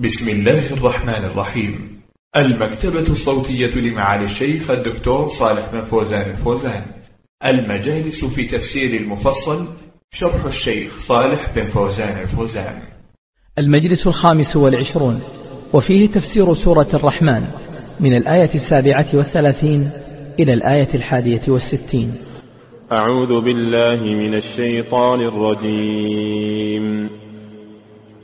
بسم الله الرحمن الرحيم. المكتبة الصوتية لمعالي الشيخ الدكتور صالح بن فوزان الفوزان. المجالس في تفسير المفصل شرح الشيخ صالح بن فوزان الفوزان. المجلس الخامس والعشرون وفيه تفسير سورة الرحمن من الآية السابعة والثلاثين إلى الآية الحادية والستين. أعوذ بالله من الشيطان الرجيم.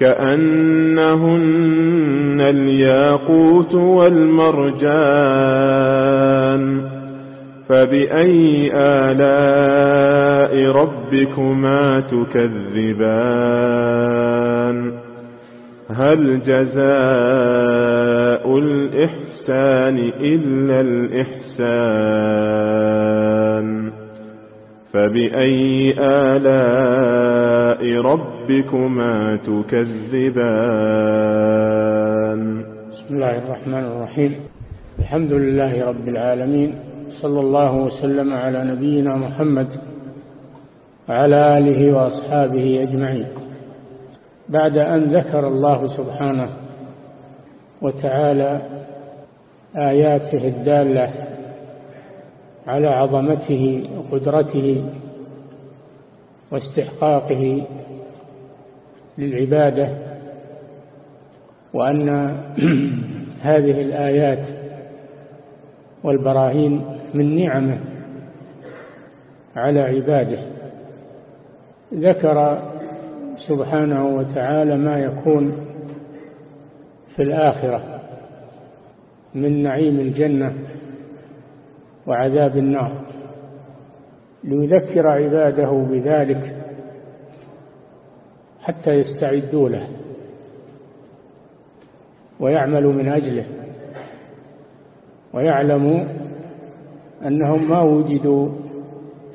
كأنهن الياقوت والمرجان فبأي آلاء ربكما تكذبان؟ هل جزاء الإحسان إلا الإحسان؟ فبأي آلاء ربكما تكذبان؟ بسم الله الرحمن الرحيم. الحمد لله رب العالمين. صلى الله وسلم على نبينا محمد وعلى آله وأصحابه أجمعين. بعد أن ذكر الله سبحانه وتعالى آياته الدالة على عظمته وقدرته واستحقاقه للعبادة وأن هذه الآيات والبراهين من نعمة على عباده. ذكر سبحانه وتعالى ما يكون في الآخرة من نعيم الجنة. وعذاب النار. ليذكر عباده بذلك حتى يستعدوا له ويعمل من أجله. ويعلم أنهم ما وجدوا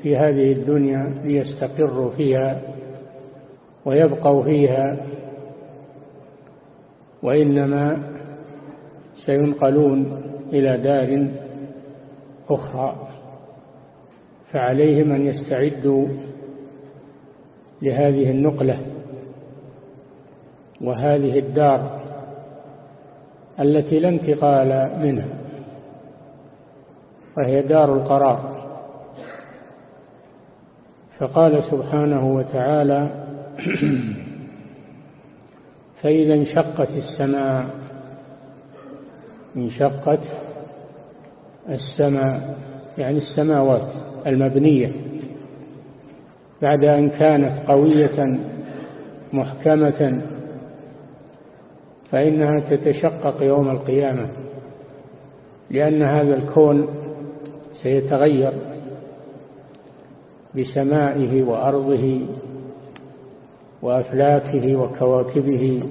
في هذه الدنيا ليستقروا فيها ويبقوا فيها وإنما سينقلون إلى دار أخرى فعليهم أن يستعدوا لهذه النقلة وهذه الدار التي لا انتقال منها وهي دار القرار. فقال سبحانه وتعالى فإذا انشقت السماء انشقت السماء يعني السماوات المبنية بعد أن كانت قوية محكمة فإنها تتشقق يوم القيامة لأن هذا الكون سيتغير بسمائه وأرضه وأفلاكه وكواكبه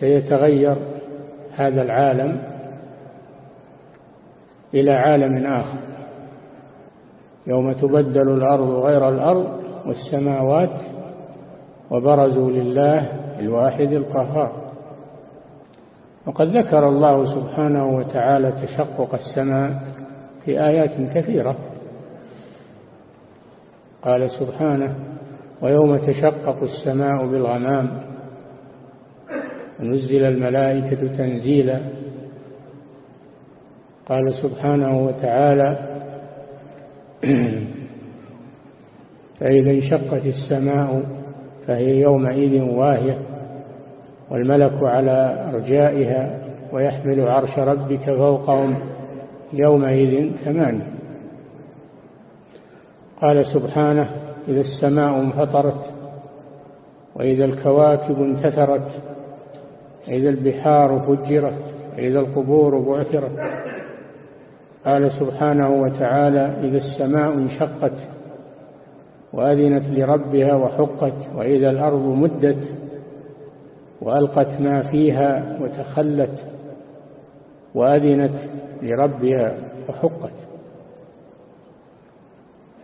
سيتغير هذا العالم إلى عالم آخر. يوم تبدل الأرض غير الأرض والسماوات وبرزوا لله الواحد القهار. وقد ذكر الله سبحانه وتعالى تشقق السماء في آيات كثيرة. قال سبحانه ويوم تشقق السماء بالغمام ونزل الملائكة تنزيلا قال سبحانه وتعالى فإذا انشقت السماء فهي يومئذ واهية والملك على أرجائها ويحمل عرش ربك فوقهم يومئذ ثمانية. قال سبحانه إذا السماء انفطرت وإذا الكواكب انتثرت إذا البحار فجرت إذا القبور بعثرت قال سبحانه وتعالى إذا السماء انشقت وأذنت لربها وحقت وإذا الأرض مدت وألقت ما فيها وتخلت وأذنت لربها وحقت.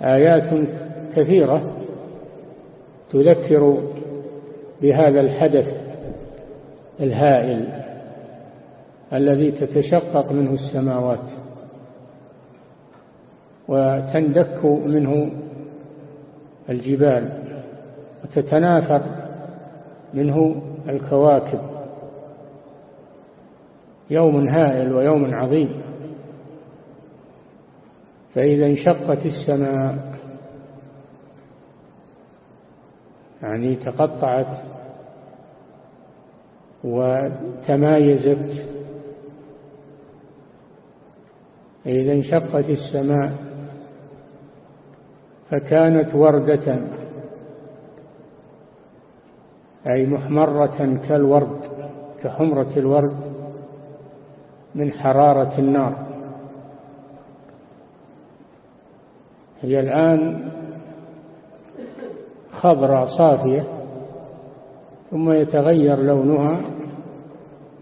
آيات كثيرة تذكر بهذا الحدث الهائل الذي تتشقق منه السماوات. وتندك منه الجبال وتتناثر منه الكواكب. يوم هائل ويوم عظيم. فإذا انشقت السماء يعني تقطعت وتمايزت إذا انشقت السماء فكانت وردة. أي محمرة كالورد كحمرة الورد من حرارة النار. هي الآن خضراء صافية ثم يتغير لونها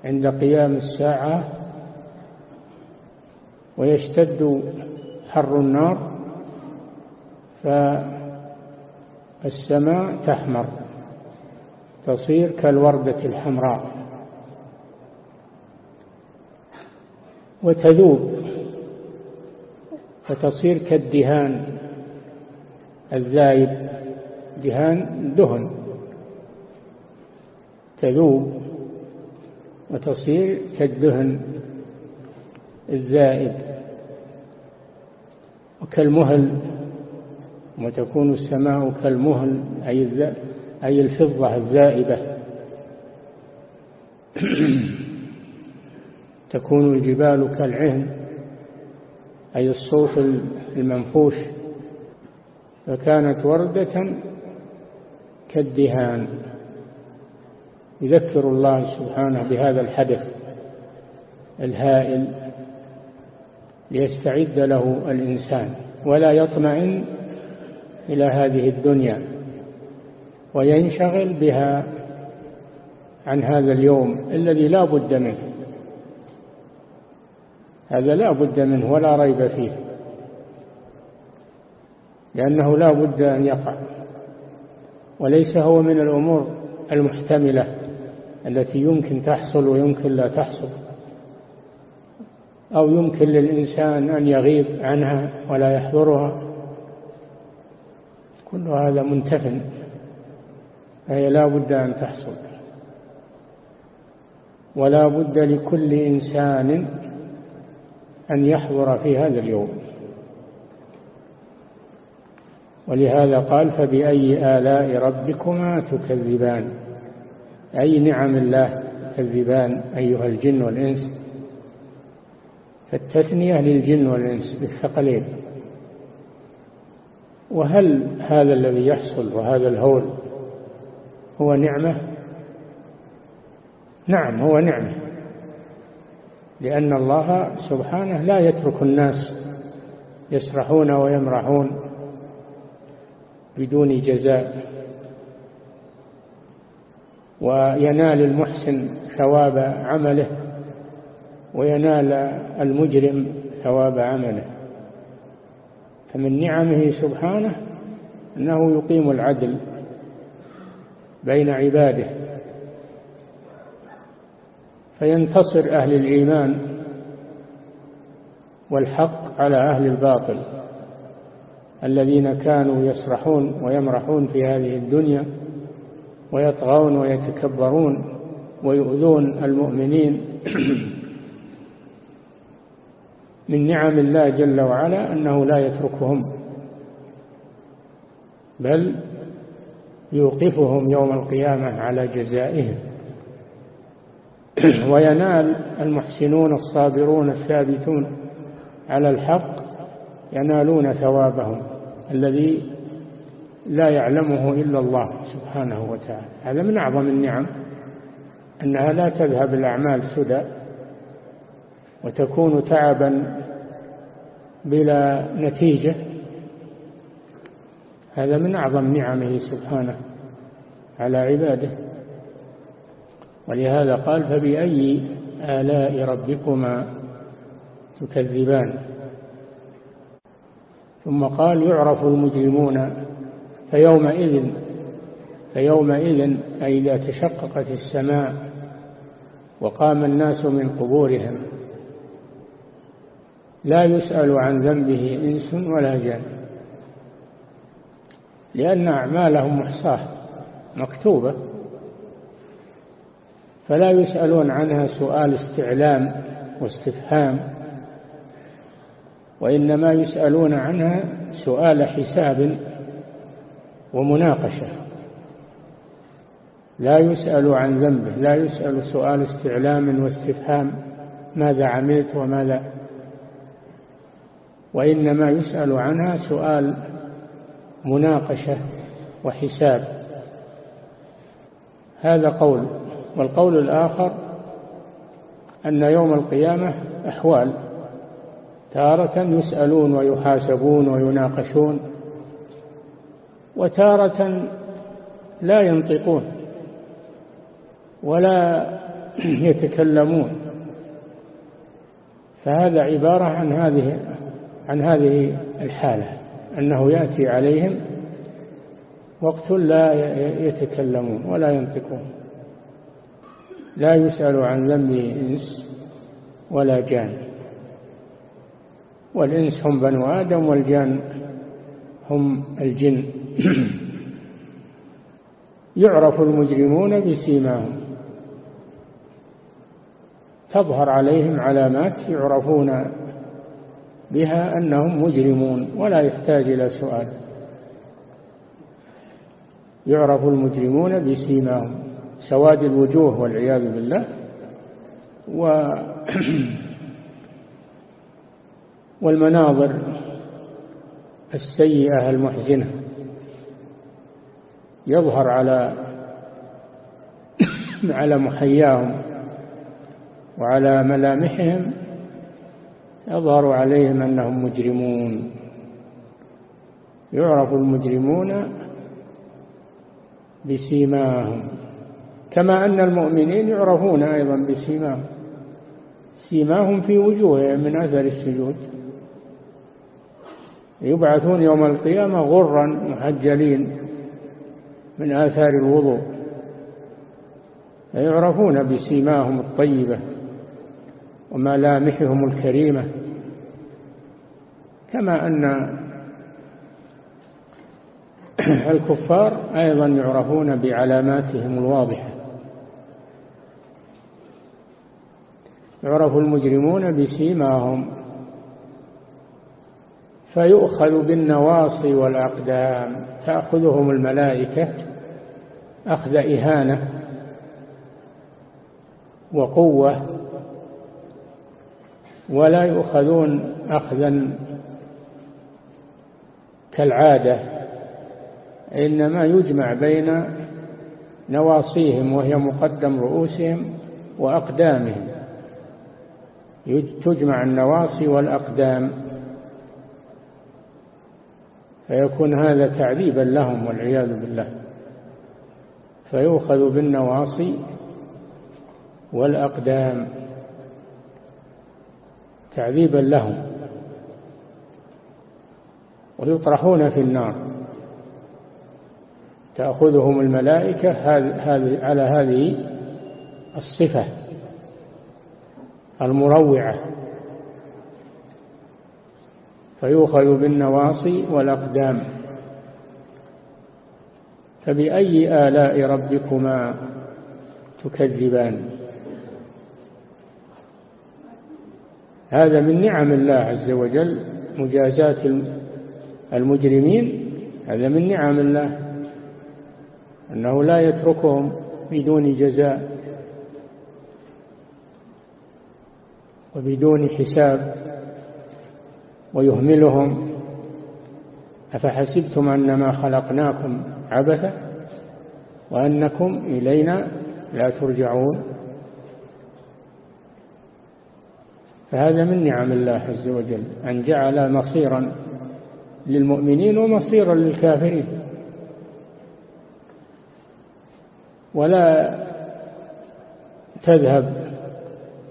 عند قيام الساعة ويشتد حر النار. فالسماء تحمر تصير كالوردة الحمراء وتذوب فتصير كالدهان الذايب دهان دهن تذوب وتصير كالدهن الزائد وكالمهل وتكون السماء كالمهل أي, أي الفضة الزائبة تكون الجبال كالعهن أي الصوف المنفوش. فكانت وردة كالدهان. يذكر الله سبحانه بهذا الحدث الهائل ليستعد له الإنسان. ولا يطمئن إلى هذه الدنيا وينشغل بها عن هذا اليوم الذي لا بد منه. هذا لا بد منه ولا ريب فيه لأنه لا بد أن يقع وليس هو من الأمور المحتملة التي يمكن تحصل ويمكن لا تحصل أو يمكن للإنسان أن يغيب عنها ولا يحضرها. كل هذا منتف فهي لا بد أن تحصل. ولا بد لكل إنسان أن يحضر في هذا اليوم. ولهذا قال فبأي آلاء ربكما تكذبان؟ أي نعم الله تكذبان أيها الجن والإنس؟ فالتثنية للجن والإنس بالثقلين. وهل هذا الذي يحصل وهذا الهول هو نعمة؟ نعم هو نعمة. لأن الله سبحانه لا يترك الناس يسرحون ويمرحون بدون جزاء. وينال المحسن ثواب عمله وينال المجرم ثواب عمله. فمن نعمه سبحانه أنه يقيم العدل بين عباده فينتصر أهل الإيمان والحق على أهل الباطل الذين كانوا يسرحون ويمرحون في هذه الدنيا ويطغون ويتكبرون ويؤذون المؤمنين من نعم الله جل وعلا أنه لا يتركهم بل يوقفهم يوم القيامة على جزائهم. وينال المحسنون الصابرون الثابتون على الحق ينالون ثوابهم الذي لا يعلمه إلا الله سبحانه وتعالى. هذا من أعظم النعم أنها لا تذهب الأعمال سدى. وتكون تعبا بلا نتيجة هذا من أعظم نعمه سبحانه على عباده. ولهذا قال فبأي آلاء ربكما تكذبان؟ ثم قال يعرف المجرمون فيومئذ فيومئذ أي إذا تشققت السماء وقام الناس من قبورهم. لا يسأل عن ذنبه إنس ولا جان لأن أعمالهم محصاة مكتوبة. فلا يسألون عنها سؤال استعلام واستفهام. وإنما يسألون عنها سؤال حساب ومناقشة. لا يسأل عن ذنبه لا يسأل سؤال استعلام واستفهام. ماذا عملت وماذا وإنما يسأل عنها سؤال مناقشة وحساب. هذا قول والقول الآخر أن يوم القيامة أحوال. تارة يسألون ويحاسبون ويناقشون وتارة لا ينطقون ولا يتكلمون. فهذا عبارة عن هذه عن هذه الحالة أنه يأتي عليهم وقت لا يتكلمون ولا ينطقون. لا يسأل عن ذنب إنس ولا جان. والإنس هم بنو آدم والجان هم الجن. يعرف المجرمون بسيماهم. تظهر عليهم علامات يعرفون بها أنهم مجرمون ولا يحتاج إلى سؤال. يعرف المجرمون بسيماهم سواد الوجوه والعياذ بالله و والمناظر السيئة المحزنة. يظهر على على محياهم وعلى ملامحهم يظهر عليهم أنهم مجرمون. يعرف المجرمون بسيماهم كما أن المؤمنين يعرفون أيضا بسيماهم. سيماهم في وجوههم من أثر السجود. يبعثون يوم القيامة غرا محجلين من آثار الوضوء. يعرفون بسيماهم الطيبة. وملامحهم الكريمة. كما أن الكفار أيضا يعرفون بعلاماتهم الواضحة. يعرف المجرمون بسيماهم. فيؤخذ بالنواصي والأقدام. تأخذهم الملائكة أخذ إهانة وقوة. ولا يؤخذون أخذا كالعادة إنما يجمع بين نواصيهم وهي مقدم رؤوسهم وأقدامهم. تجمع النواصي والأقدام. فيكون هذا تعذيبا لهم والعياذ بالله. فيؤخذ بالنواصي والأقدام. تعذيبا لهم ويطرحون في النار. تأخذهم الملائكة على هذه الصفة المروعة. فيؤخذ بالنواصي والأقدام. فبأي آلاء ربكما تكذبان؟ هذا من نعم الله عز وجل مجازات المجرمين هذا من نعم الله أنه لا يتركهم بدون جزاء وبدون حساب ويهملهم. أفحسبتم أنما خلقناكم عبثا وأنكم إلينا لا ترجعون؟ فهذا من نعم الله عز وجل أن جعل مصيرا للمؤمنين ومصيرا للكافرين. ولا تذهب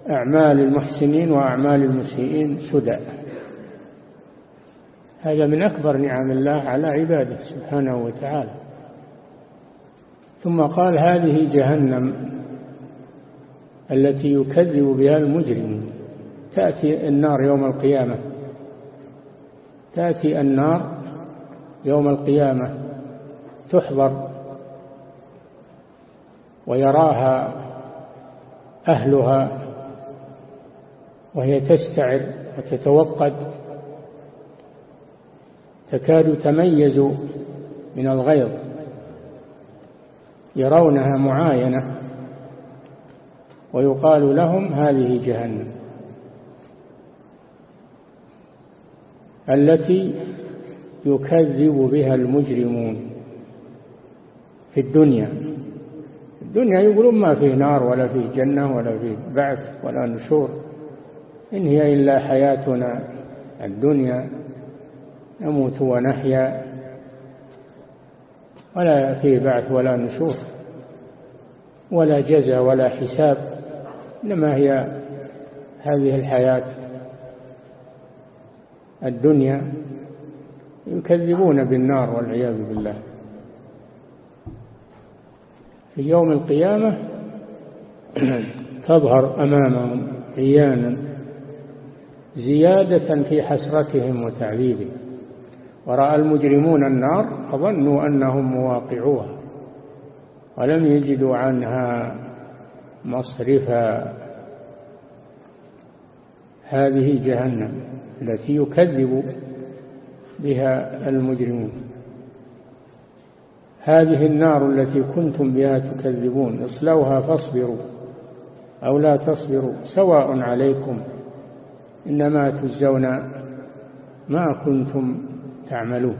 أعمال المحسنين وأعمال المسيئين سدى. هذا من أكبر نعم الله على عباده سبحانه وتعالى. ثم قال هذه جهنم التي يكذب بها المجرمين تأتي النار يوم القيامة. تأتي النار يوم القيامة. تحضر ويراها أهلها وهي تستعر وتتوقد. تكاد تميز من الغيظ. يرونها معاينة ويقال لهم هذه جهنم. التي يكذب بها المجرمون في الدنيا. الدنيا يقولون ما فيه نار ولا فيه جنة ولا فيه بعث ولا نشور. إن هي إلا حياتنا. الدنيا نموت ونحيا. ولا فيه بعث ولا نشور. ولا جزى ولا حساب. إنما هي هذه الحياة. الدنيا يكذبون بالنار والعياذ بالله. في يوم القيامة تظهر أمامهم عيانا زيادة في حسرتهم وتعذيبهم. ورأى المجرمون النار فظنوا أنهم مواقعوها ولم يجدوا عنها مصرفا. هذه جهنم. التي يكذب بها المجرمون. هذه النار التي كنتم بها تكذبون اصلوها فاصبروا أو لا تصبروا سواء عليكم. إنما تجزون ما كنتم تعملون.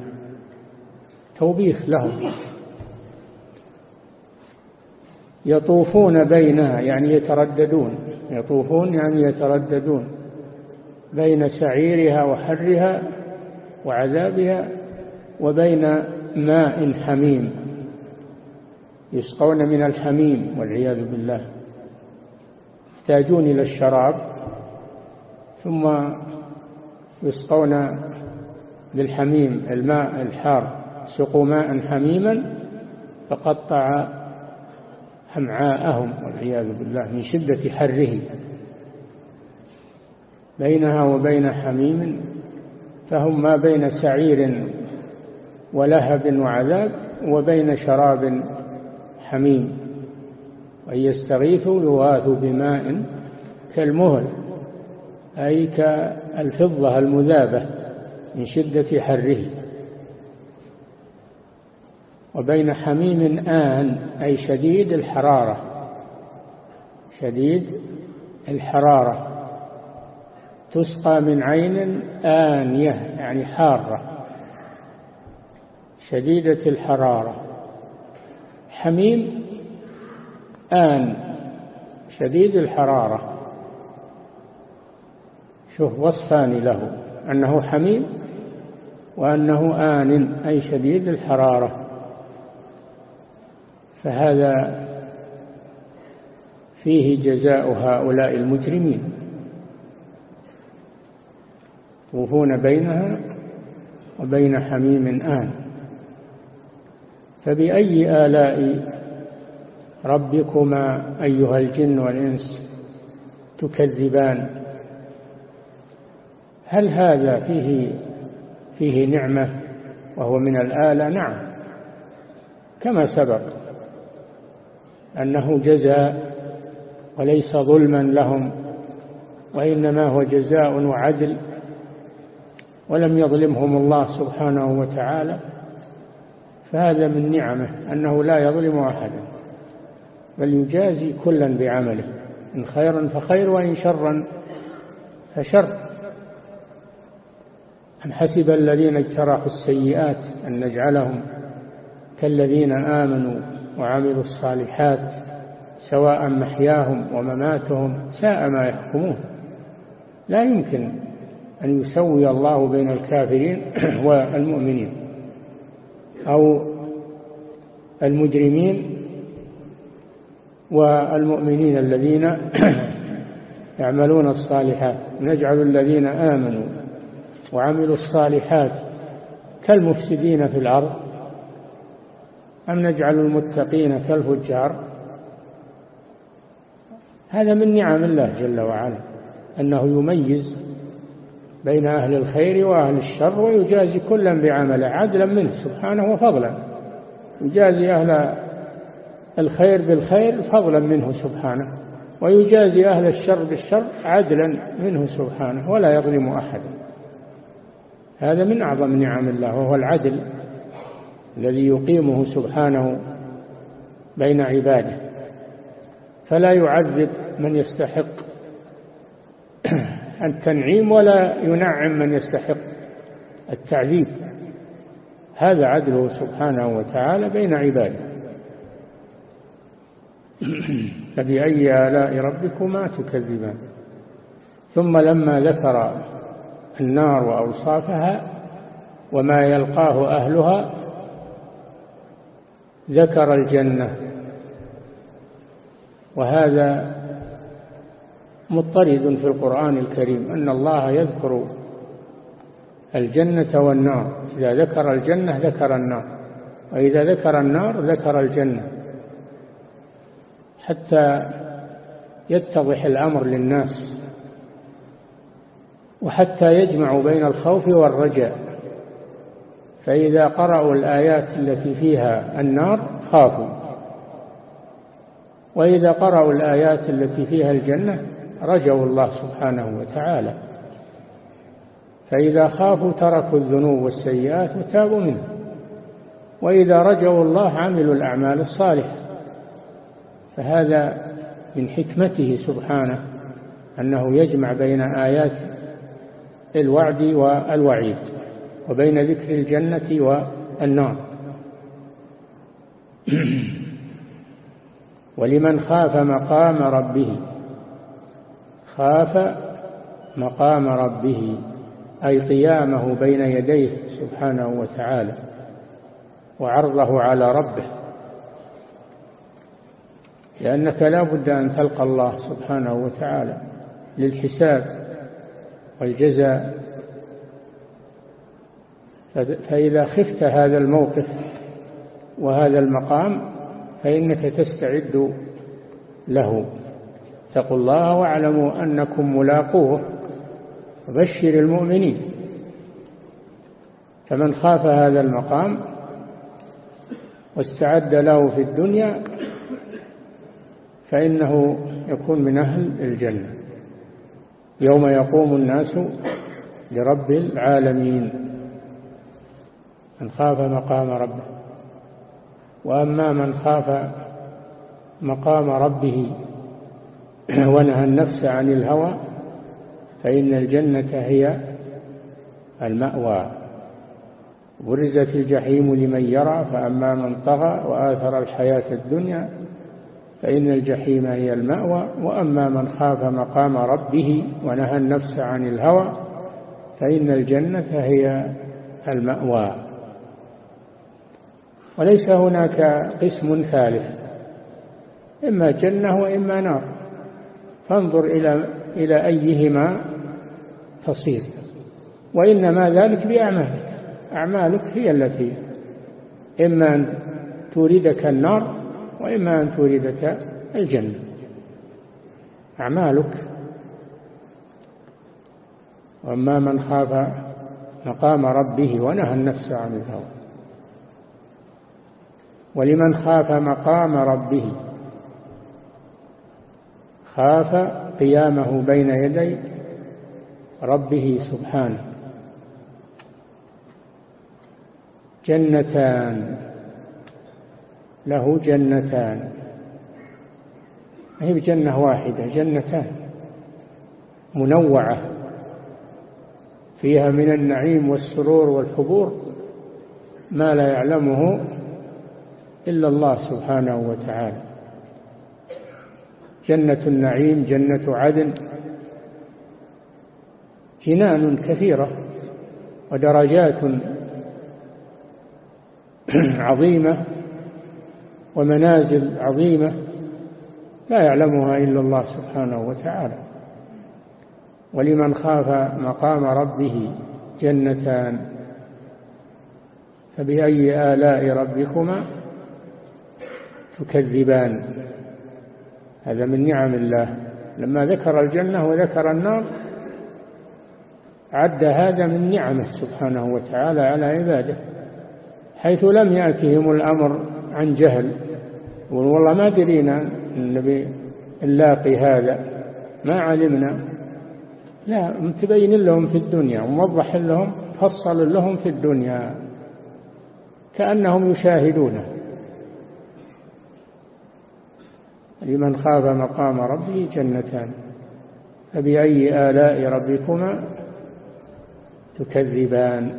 توبيخ لهم. يطوفون بينها يعني يترددون. يطوفون يعني يترددون. بين سعيرها وحرها وعذابها وبين ماء حميم يسقون من الحميم والعياذ بالله. يحتاجون إلى الشراب ثم يسقون بالحميم الماء الحار سقوا ماء حميما فقطع أمعاءهم والعياذ بالله من شدة حره. بينها وبين حميم فهم ما بين سعير ولهب وعذاب وبين شراب حميم. وأن يستغيثوا يغاثوا بماء كالمهل أي كالفضة المذابة من شدة حره. وبين حميم آن أي شديد الحرارة شديد الحرارة. تسقى من عين آنية يعني حارة شديدة الحرارة. حميم آن شديد الحرارة. شوف وصفان له أنه حميم وأنه آن أي شديد الحرارة. فهذا فيه جزاء هؤلاء المجرمين. يطوفون بينها وبين حميم آن. فبأي آلاء ربكما أيها الجن والإنس تكذبان؟ هل هذا فيه فيه نعمة وهو من الآلة؟ نعم. كما سبق أنه جزاء وليس ظلما لهم وإنما هو جزاء وعدل. ولم يظلمهم الله سبحانه وتعالى فهذا من نعمه أنه لا يظلم أحدا بل يجازي كلا بعمله إن خيرا فخير وإن شرا فشر. أم حسب الذين اجترحوا السيئات أن نجعلهم كالذين آمنوا وعملوا الصالحات سواء محياهم ومماتهم ساء ما يحكمون. لا يمكن أن يسوي الله بين الكافرين والمؤمنين أو المجرمين والمؤمنين الذين يعملون الصالحات. نجعل الذين آمنوا وعملوا الصالحات كالمفسدين في الأرض أم نجعل المتقين كالفجار؟ هذا من نعم الله جل وعلا أنه يميز بين أهل الخير وأهل الشر ويجازي كلا بعمله عدلا منه سبحانه وفضلا. يجازي أهل الخير بالخير فضلا منه سبحانه ويجازي أهل الشر بالشر عدلا منه سبحانه ولا يظلم أحدا هذا من أعظم نعم الله وهو العدل الذي يقيمه سبحانه بين عباده. فلا يعذب من يستحق التنعيم ولا ينعم من يستحق التعذيب. هذا عدله سبحانه وتعالى بين عباده. فبأي آلاء ربكما تكذبان. ثم لما ذكر النار وأوصافها وما يلقاه أهلها ذكر الجنة. وهذا مضطرد في القرآن الكريم أن الله يذكر الجنة والنار. إذا ذكر الجنة ذكر النار وإذا ذكر النار ذكر الجنة. حتى يتضح الأمر للناس وحتى يجمع بين الخوف والرجاء. فإذا قرأوا الآيات التي فيها النار خافوا وإذا قرأوا الآيات التي فيها الجنة رجوا الله سبحانه وتعالى. فإذا خافوا تركوا الذنوب والسيئات وتابوا منه. وإذا رجوا الله عملوا الأعمال الصالحة. فهذا من حكمته سبحانه أنه يجمع بين آيات الوعد والوعيد وبين ذكر الجنة والنار. ولمن خاف مقام ربه خاف مقام ربه أي قيامه بين يديه سبحانه وتعالى وعرضه على ربه. لأنك لا بد أن تلقى الله سبحانه وتعالى للحساب والجزاء. فإذا خفت هذا الموقف وهذا المقام فإنك تستعد له. اتقوا الله واعلموا أنكم ملاقوه وبشر المؤمنين. فمن خاف هذا المقام واستعد له في الدنيا فإنه يكون من أهل الجنة. يوم يقوم الناس لرب العالمين. من خاف مقام ربه وأما من خاف مقام ربه ونهى النفس عن الهوى فإن الجنة هي المأوى. برزت الجحيم لمن يرى فأما من طغى وآثر الحياة الدنيا فإن الجحيم هي المأوى. وأما من خاف مقام ربه ونهى النفس عن الهوى فإن الجنة هي المأوى. وليس هناك قسم ثالث إما جنة وإما نار. فانظر إلى إلى أيهما تصير. وإنما ذلك بأعمالك. أعمالك هي التي إما أن توردك النار وإما أن توردك الجنة. أعمالك. وأما من خاف مقام ربه ونهى النفس عن الهوى. ولمن خاف مقام ربه خاف قيامه بين يدي ربه سبحانه. جنتان له جنتان. هي بجنة واحدة جنتان. منوعة. فيها من النعيم والسرور والحبور ما لا يعلمه إلا الله سبحانه وتعالى. جنة النعيم جنة عدن. جنان كثيرة ودرجات عظيمة ومنازل عظيمة لا يعلمها إلا الله سبحانه وتعالى. ولمن خاف مقام ربه جنتان فبأي آلاء ربكما تكذبان؟ هذا من نعم الله. لما ذكر الجنة وذكر النار عد هذا من نعمه سبحانه وتعالى على عباده. حيث لم يأتهم الأمر عن جهل. والله ما درينا النبي اللاقي هذا. ما علمنا. لا متبين لهم في الدنيا وموضح لهم فصل لهم في الدنيا. كأنهم يشاهدونه. لمن خاف مقام ربه جنتان. فبأي آلاء ربكما تكذبان.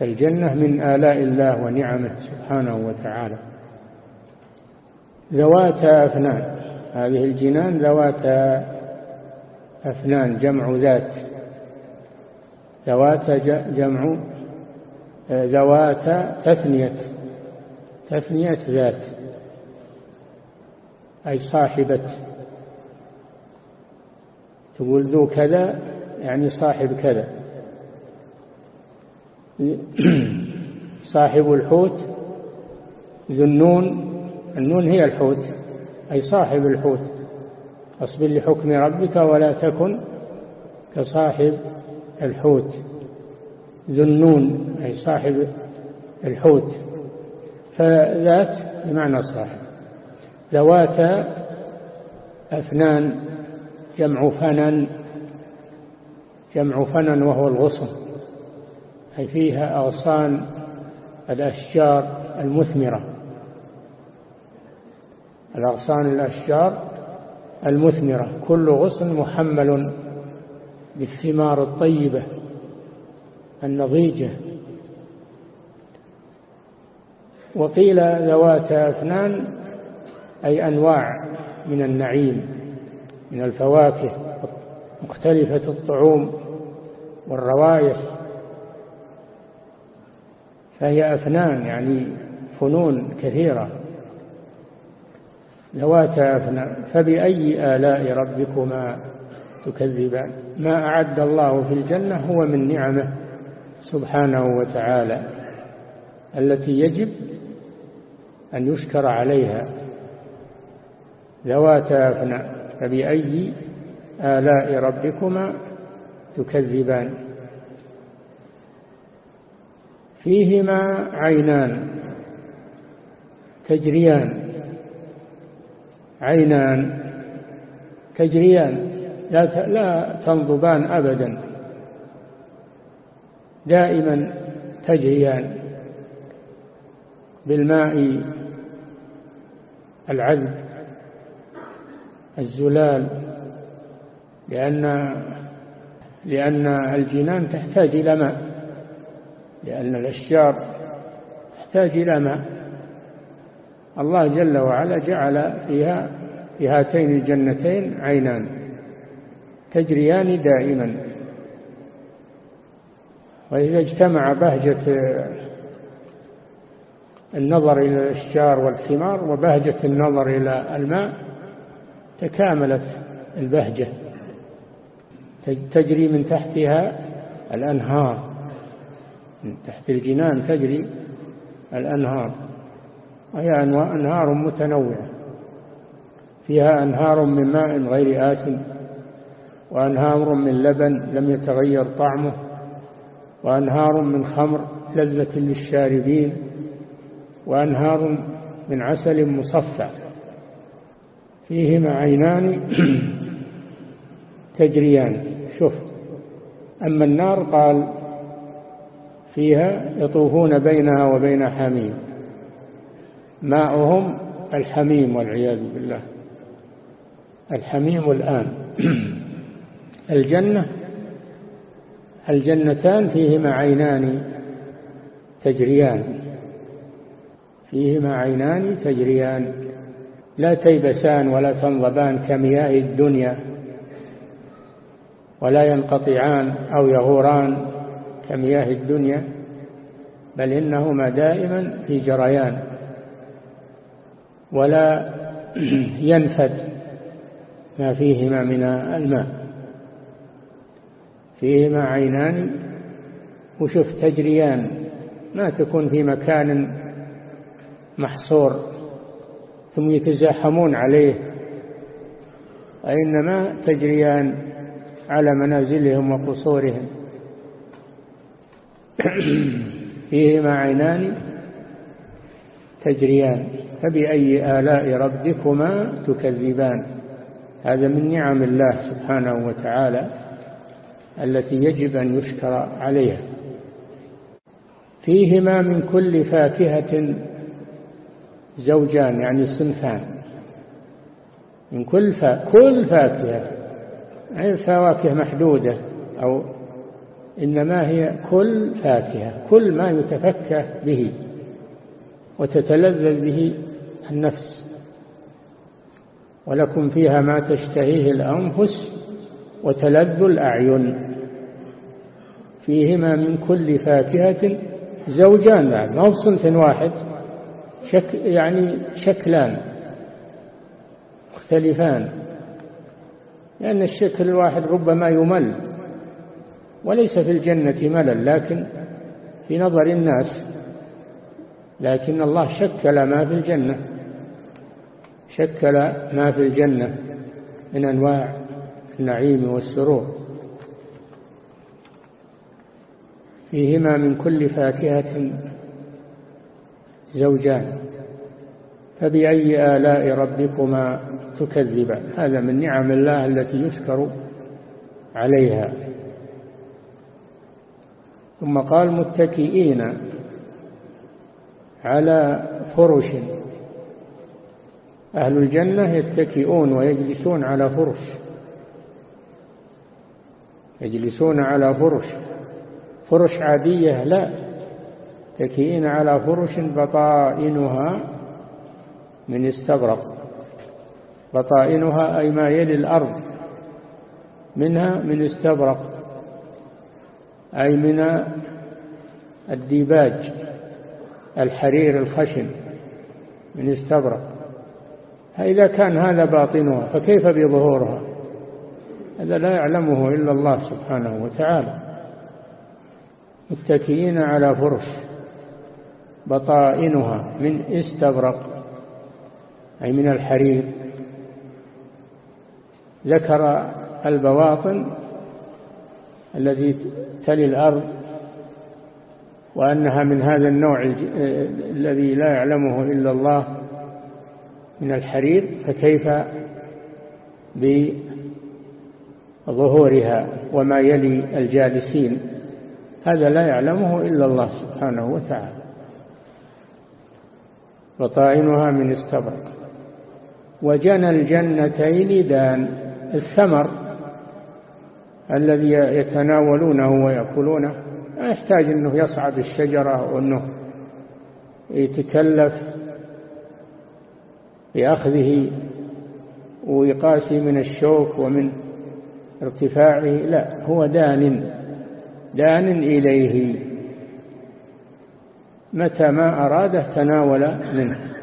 فالجنة من آلاء الله ونعمه سبحانه وتعالى. ذوات أفنان. هذه الجنان ذوات أفنان جمع ذات. ذوات جمع ذوات تثنية. تثنية ذات. أي صاحبة تقول ذو كذا يعني صاحب كذا. صاحب الحوت ذو النون النون هي الحوت أي صاحب الحوت. اصبر لحكم ربك ولا تكن كصاحب الحوت. ذو النون أي صاحب الحوت. فذات بمعنى صاحب. ذوات أفنان جمع فنن جمع فنن وهو الغصن. أي فيها أغصان الأشجار المثمرة. الأغصان الأشجار المثمرة. كل غصن محمل بالثمار الطيبة النضيجة. وقيل ذوات أفنان أي أنواع من النعيم من الفواكه مختلفة الطعوم والروائح. فهي أفنان يعني فنون كثيرة. ذواتا أفنى فبأي آلاء ربكما تكذبان؟ ما أعد الله في الجنة هو من نعمه سبحانه وتعالى التي يجب أن يشكر عليها. ذواتا أفنى فبأي آلاء ربكما تكذبان. فيهما عينان تجريان. عينان تجريان. لا لا تنضبان أبدا. دائما تجريان. بالماء العذب. الزلال لأن لأن الجنان تحتاج إلى ماء لأن الأشجار تحتاج إلى ماء. الله جل وعلا جعل فيها في هاتين الجنتين عينان تجريان دائما. وإذا اجتمع بهجة النظر إلى الأشجار والثمار وبهجة النظر إلى الماء تكاملت البهجة. تجري من تحتها الأنهار. من تحت الجنان تجري الأنهار. وهي أنهار متنوعة. فيها أنهار من ماء غير آت وأنهار من لبن لم يتغير طعمه وأنهار من خمر لذة للشاربين وأنهار من عسل مصفى. فيهما عينان تجريان. شوف أما النار قال فيها يطوفون بينها وبين حميم. ماؤهم الحميم والعياذ بالله. الحميم الآن. الجنة الجنتان فيهما عينان تجريان. فيهما عينان تجريان. لا تيبسان ولا تنضبان كمياه الدنيا ولا ينقطعان أو يغوران كمياه الدنيا بل إنهما دائما في جريان ولا ينفد ما فيهما من الماء. فيهما عينان وشف تجريان ما تكون في مكان محصور. ثم يتزاحمون عليه. وإنما تجريان على منازلهم وقصورهم. فيهما عينان تجريان. فبأي آلاء ربكما تكذبان؟ هذا من نعم الله سبحانه وتعالى التي يجب أن يشكر عليها. فيهما من كل فاكهة زوجان يعني صنفان. من كل فا... كل فاكهة يعني فواكه محدودة أو إنما هي كل فاكهة كل ما يتفكه به وتتلذذ به النفس. ولكم فيها ما تشتهيه الأنفس وتلذ الأعين. فيهما من كل فاكهة زوجان بعد ما هو صنف واحد. شك يعني شكلان مختلفان لأن الشكل الواحد ربما يمل وليس في الجنة ملل لكن في نظر الناس لكن الله شكل ما في الجنة شكل ما في الجنة من أنواع النعيم والسرور. فيهما من كل فاكهة زوجان. فبأي آلاء ربكما تكذبان؟ هذا من نعم الله التي يشكر عليها. ثم قال متكئين على فرش. أهل الجنة يتكئون ويجلسون على فرش. يجلسون على فرش. فرش عادية لا. تكئين على فرش بطائنها من استبرق بطائنها أي ما يلي الأرض منها من استبرق أي من الديباج الحرير الخشن من استبرق. إذا كان هذا باطنها فكيف بظهورها؟ هذا لا يعلمه إلا الله سبحانه وتعالى. متكئين على فرش بطائنها من استبرق. أي من الحرير ذكر البواطن الذي تلي الأرض وأنها من هذا النوع الذي لا يعلمه إلا الله من الحرير فكيف بظهورها وما يلي الجالسين؟ هذا لا يعلمه إلا الله سبحانه وتعالى. وطائنها من استبرق وجنى الجنتين دان الثمر الذي يتناولونه ويأكلونه. لا يحتاج أنه يصعد الشجرة وأنه يتكلف بأخذه وإقاسه من الشوك ومن ارتفاعه. لا هو دان دان إليه. متى ما أراده تناول منه.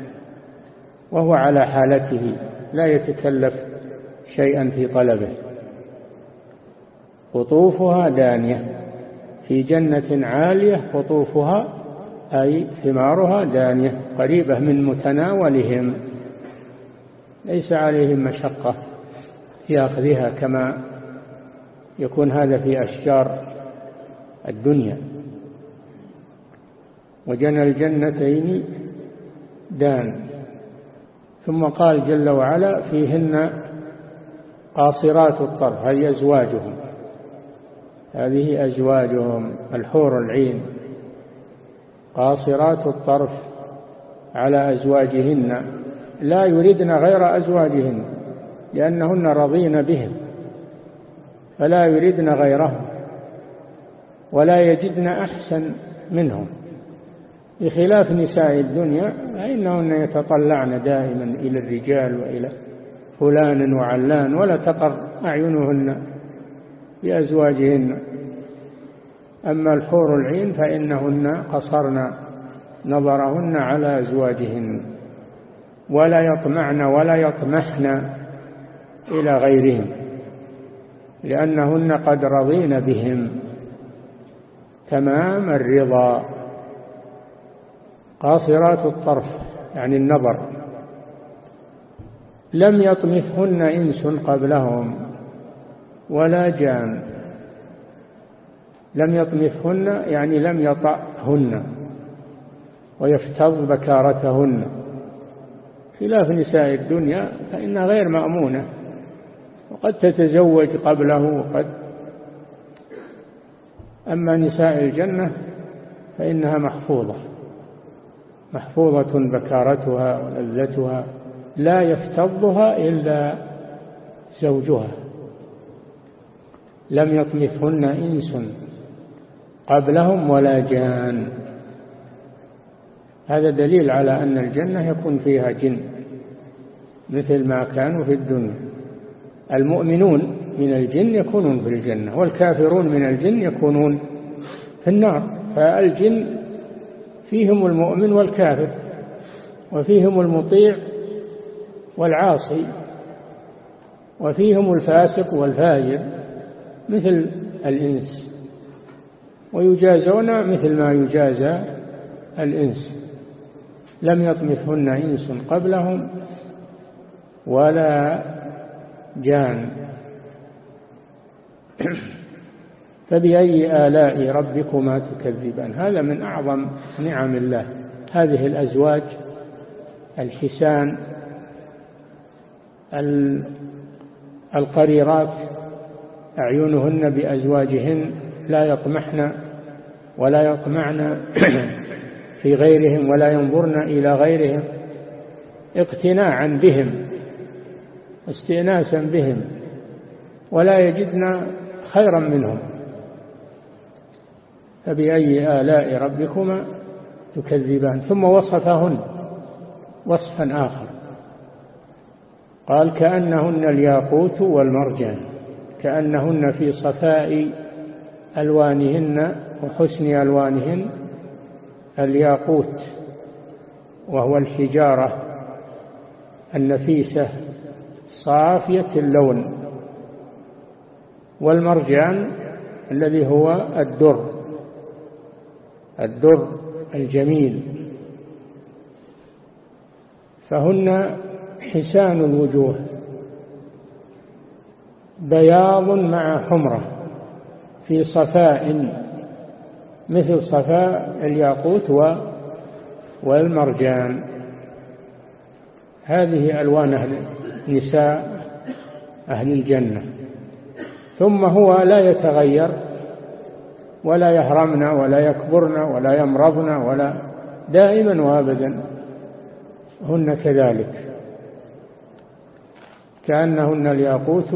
وهو على حالته لا يتكلف شيئا في طلبه. قطوفها دانية. في جنة عالية قطوفها أي ثمارها دانية قريبة من متناولهم. ليس عليهم مشقة في أخذها كما يكون هذا في أشجار الدنيا. وجنى الجنتين دان. ثم قال جل وعلا فيهن قاصرات الطرف هذه أزواجهم. هذه أزواجهم الحور العين. قاصرات الطرف على أزواجهن. لا يردن غير أزواجهن لأنهن رضين بهم. فلا يردن غيرهم ولا يجدن أحسن منهم. بخلاف نساء الدنيا فإنهن يتطلعن دائما إلى الرجال وإلى فلان وعلان ولا تقر أعينهن بأزواجهن. أما الحور العين فإنهن قصرن نظرهن على أزواجهن ولا يطمعن ولا يطمحن إلى غيرهم لأنهن قد رضين بهم. تمام الرضا. قاصرات الطرف يعني النظر. لم يطمثهن إنس قبلهم ولا جان. لم يطمثهن يعني لم يطأهن ويفتض بكارتهن. خلاف نساء الدنيا فإنها غير مأمونة. وقد تتزوج قبله وقد أما نساء الجنة فإنها محفوظة. محفوظة بكارتها ولذتها لا يفتضها إلا زوجها. لم يطمثهن إنس قبلهم ولا جان. هذا دليل على أن الجنة يكون فيها جن مثل ما كانوا في الدنيا. المؤمنون من الجن يكونون في الجنة والكافرون من الجن يكونون في النار. فالجن فيهم المؤمن والكافر وفيهم المطيع والعاصي وفيهم الفاسق والفاجر مثل الإنس ويجازون مثل ما يجازى الإنس. لم يطمثهن إنس قبلهم ولا جان. فبأي آلاء ربكما تكذبان؟ هذا من أعظم نعم الله. هذه الأزواج الحسان القريرات أعينهن بأزواجهن لا يطمحن ولا يطمعن في غيرهم ولا ينظرن إلى غيرهم اقتناعا بهم استئناسا بهم ولا يجدن خيرا منهم. فبأي آلاء ربكما تكذبان. ثم وصفهن وصفا آخر. قال كأنهن الياقوت والمرجان كأنهن في صفاء ألوانهن وحسن ألوانهن الياقوت وهو الحجارة النفيسة صافية اللون والمرجان الذي هو الدر. الدر الجميل. فهن حسان الوجوه بياض مع حمرة في صفاء مثل صفاء الياقوت والمرجان. هذه ألوان أهل نساء أهل الجنة. ثم هو لا يتغير ولا يهرمن ولا يكبرن ولا يمرضن ولا دائما وأبدا. هن كذلك. كأنهن الياقوت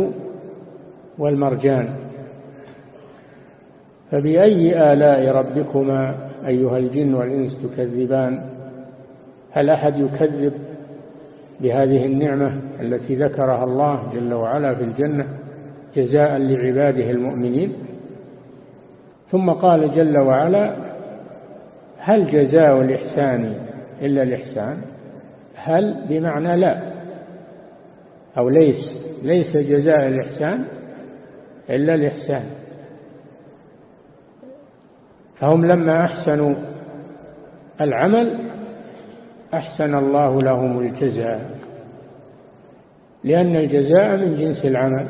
والمرجان. فبأي آلاء ربكما أيها الجن والإنس تكذبان؟ هل أحد يكذب بهذه النعمة التي ذكرها الله جل وعلا في الجنة جزاء لعباده المؤمنين؟ ثم قال جل وعلا هل جزاء الإحسان إلا الإحسان؟ هل بمعنى لا؟ أو ليس ليس جزاء الإحسان إلا الإحسان. فهم لما أحسنوا العمل أحسن الله لهم الجزاء. لأن الجزاء من جنس العمل.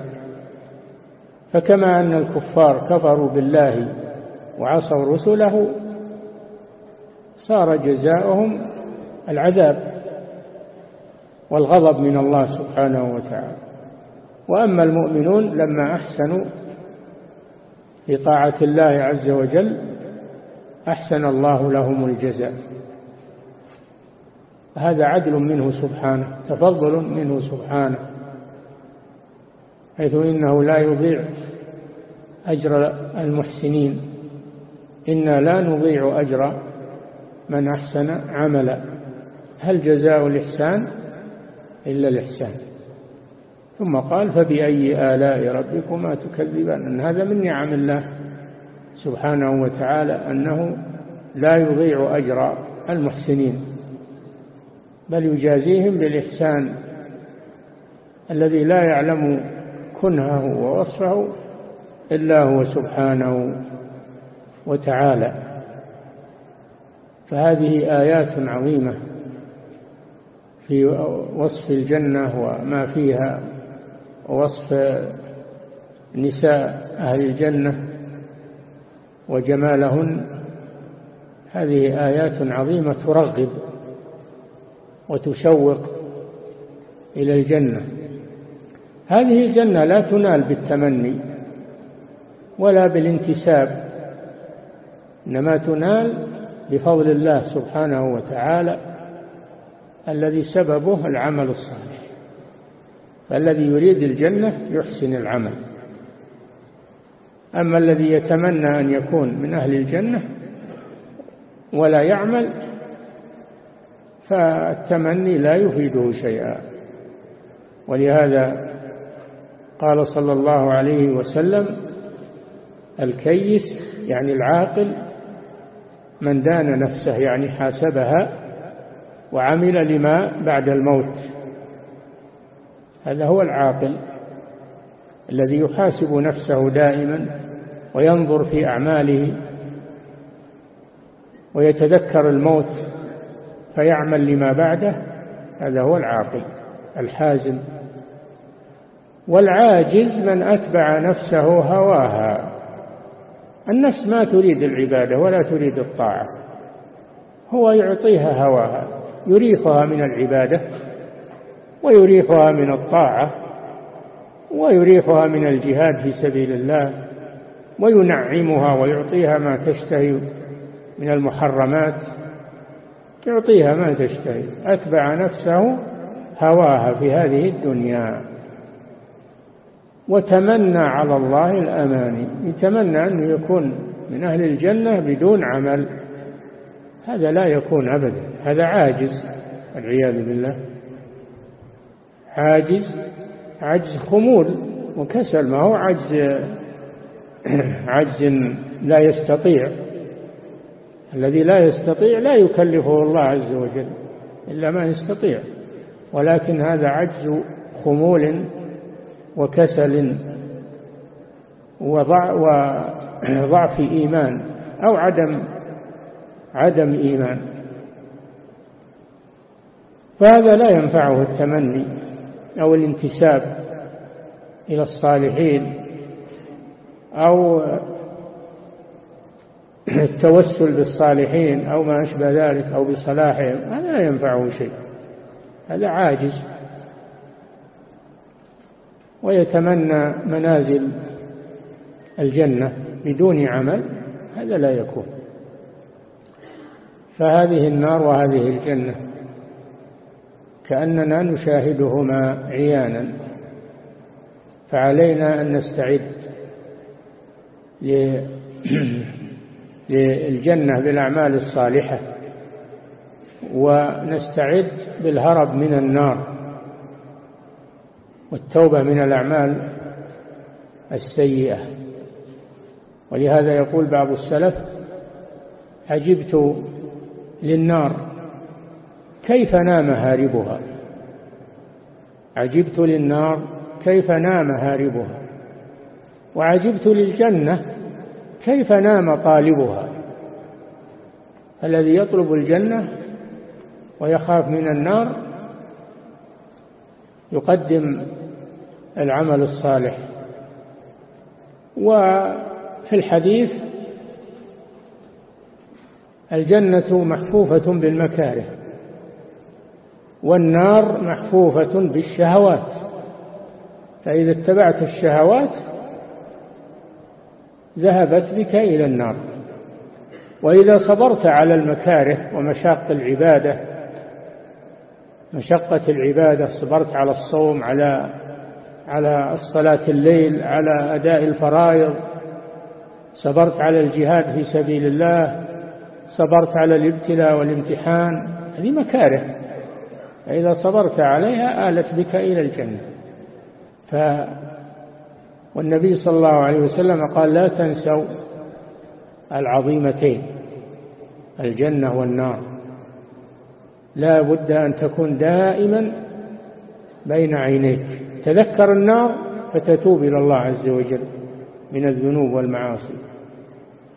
فكما أن الكفار كفروا بالله وعصوا رسله صار جزاؤهم العذاب والغضب من الله سبحانه وتعالى. وأما المؤمنون لما أحسنوا في طاعة الله عز وجل أحسن الله لهم الجزاء. هذا عدل منه سبحانه تفضل منه سبحانه حيث إنه لا يضيع أجر المحسنين. إنا لا نضيع أجر من أحسن عملا. هل جزاء الإحسان إلا الإحسان؟ ثم قال فبأي آلاء ربكما تكذبان؟ أن هذا من نعم الله سبحانه وتعالى أنه لا يضيع أجر المحسنين بل يجازيهم بالإحسان الذي لا يعلم كنهه ووصفه إلا هو سبحانه وتعالى. فهذه آيات عظيمة في وصف الجنة وما فيها ووصف نساء أهل الجنة وجمالهن. هذه آيات عظيمة ترغب وتشوق إلى الجنة. هذه الجنة لا تنال بالتمني ولا بالانتساب. إنما تنال بفضل الله سبحانه وتعالى الذي سببه العمل الصالح. فالذي يريد الجنة يحسن العمل. أما الذي يتمنى أن يكون من أهل الجنة ولا يعمل فالتمني لا يفيده شيئا. ولهذا قال صلى الله عليه وسلم الكيس يعني العاقل من دان نفسه يعني حاسبها وعمل لما بعد الموت. هذا هو العاقل الذي يحاسب نفسه دائما وينظر في أعماله ويتذكر الموت فيعمل لما بعده. هذا هو العاقل الحازم. والعاجز من أتبع نفسه هواها. النفس ما تريد العبادة ولا تريد الطاعة. هو يعطيها هواها يريحها من العبادة ويريحها من الطاعة ويريحها من الجهاد في سبيل الله وينعمها ويعطيها ما تشتهي من المحرمات. يعطيها ما تشتهي أتبع نفسه هواها في هذه الدنيا. وتمنى على الله الأماني. يتمنى أنه يكون من أهل الجنة بدون عمل. هذا لا يكون أبدا. هذا عاجز والعياذ بالله. عاجز عجز خمول وكسل. ما هو عجز؟ عجز لا يستطيع. الذي لا يستطيع لا يكلفه الله عز وجل إلا ما يستطيع. ولكن هذا عجز خمول وكسل وضعف إيمان أو عدم عدم إيمان. فهذا لا ينفعه التمني أو الانتساب إلى الصالحين أو التوسل بالصالحين أو ما أشبه ذلك أو بصلاحهم. هذا لا ينفعه شيء. هذا عاجز. ويتمنى منازل الجنة بدون عمل هذا لا يكون. فهذه النار وهذه الجنة كأننا نشاهدهما عيانا فعلينا أن نستعد للجنة بالأعمال الصالحة ونستعد بالهرب من النار. والتوبة من الأعمال السيئة. ولهذا يقول بعض السلف عجبت للنار كيف نام هاربها؟ عجبت للنار كيف نام هاربها؟ وعجبت للجنة كيف نام طالبها؟ الذي يطلب الجنة ويخاف من النار يقدم العمل الصالح. وفي الحديث الجنة محفوفة بالمكاره والنار محفوفة بالشهوات. فإذا اتبعت الشهوات ذهبت بك إلى النار. وإذا صبرت على المكاره ومشاق العبادة مشقة العبادة صبرت على الصوم على على الصلاة الليل على أداء الفرائض. صبرت على الجهاد في سبيل الله. صبرت على الابتلاء والامتحان. هذه مكاره. فإذا صبرت عليها آلت بك إلى الجنة. ف والنبي صلى الله عليه وسلم قال لا تنسوا العظيمتين الجنة والنار. لا بد أن تكون دائما بين عينيك. تذكر النار فتتوب إلى الله عز وجل من الذنوب والمعاصي.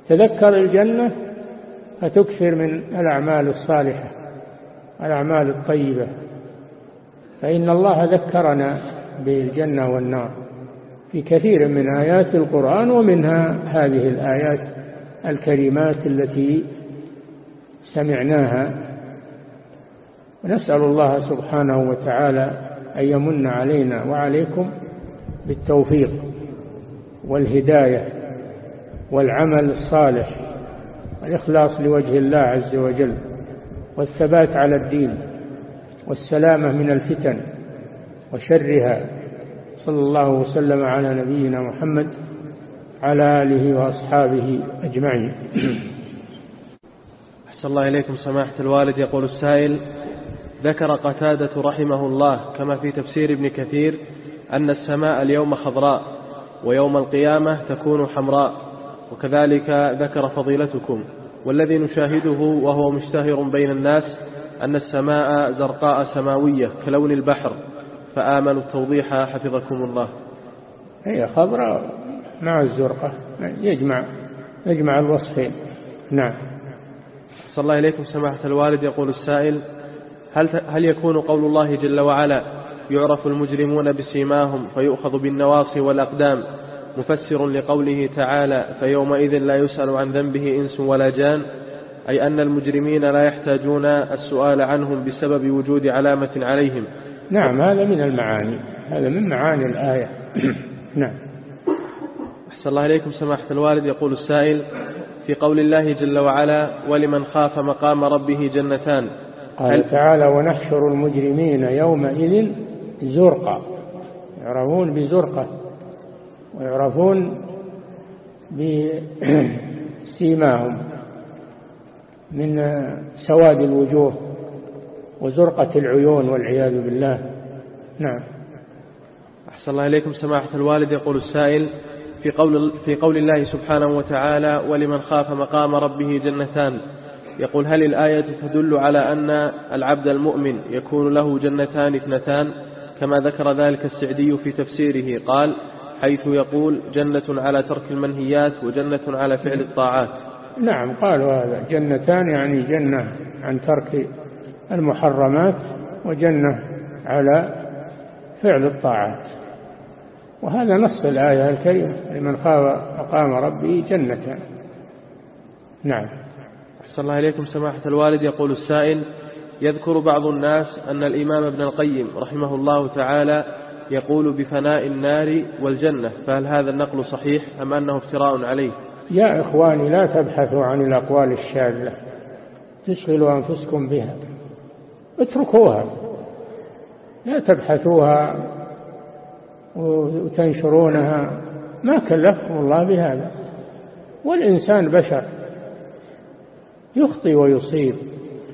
تذكر الجنة فتكثر من الأعمال الصالحة الأعمال الطيبة. فإن الله ذكرنا بالجنة والنار في كثير من آيات القرآن ومنها هذه الآيات الكريمات التي سمعناها. ونسأل الله سبحانه وتعالى أن يمن علينا وعليكم بالتوفيق والهداية والعمل الصالح والإخلاص لوجه الله عز وجل والثبات على الدين والسلامة من الفتن وشرها. صلى الله وسلم على نبينا محمد على آله وأصحابه أجمعين. أحسن الله إليكم سماحة الوالد. يقول السائل ذكر قتادة رحمه الله كما في تفسير ابن كثير أن السماء اليوم خضراء ويوم القيامة تكون حمراء وكذلك ذكر فضيلتكم. والذي نشاهده وهو مشتهر بين الناس أن السماء زرقاء سماوية كلون البحر فآمنوا التوضيح حفظكم الله. هي خضراء مع الزرقة. يجمع يجمع الوصفين. نعم. صلى الله إليكم سماحة الوالد يقول السائل هل, هل يكون قول الله جل وعلا يعرف المجرمون بسيماهم فيؤخذ بالنواصي والأقدام مفسر لقوله تعالى فيومئذ لا يسأل عن ذنبه إنس ولا جان؟ أي أن المجرمين لا يحتاجون السؤال عنهم بسبب وجود علامة عليهم. نعم هذا من المعاني. هذا من معاني الآية. نعم. أحسن الله إليكم سماحة الوالد. يقول السائل في قول الله جل وعلا ولمن خاف مقام ربه جنتان قال تعالى ونحشر المجرمين يومئذ زرقا. يعرفون بزرقة ويعرفون بسيماهم من سواد الوجوه وزرقة العيون والعياذ بالله. نعم. أحسن الله إليكم. سماحة الوالد يقول السائل في قول, في قول الله سبحانه وتعالى ولمن خاف مقام ربه جنتان. يقول هل الآية تدل على أن العبد المؤمن يكون له جنتان اثنتان كما ذكر ذلك السعدي في تفسيره؟ قال حيث يقول جنة على ترك المنهيات وجنة على فعل الطاعات. نعم قالوا هذا. جنتان يعني جنة عن ترك المحرمات وجنة على فعل الطاعات. وهذا نص الآية الكريمة لمن خاف مقام ربه جنتان. نعم. أحسن الله إليكم سماحة الوالد. يقول السائل يذكر بعض الناس أن الإمام ابن القيم رحمه الله تعالى يقول بفناء النار والجنة فهل هذا النقل صحيح أم أنه افتراء عليه؟ يا إخواني لا تبحثوا عن الأقوال الشاذة. تشغلوا أنفسكم بها. اتركوها. لا تبحثوها وتنشرونها. ما كلفكم الله بهذا. والإنسان بشر. يخطي ويصيب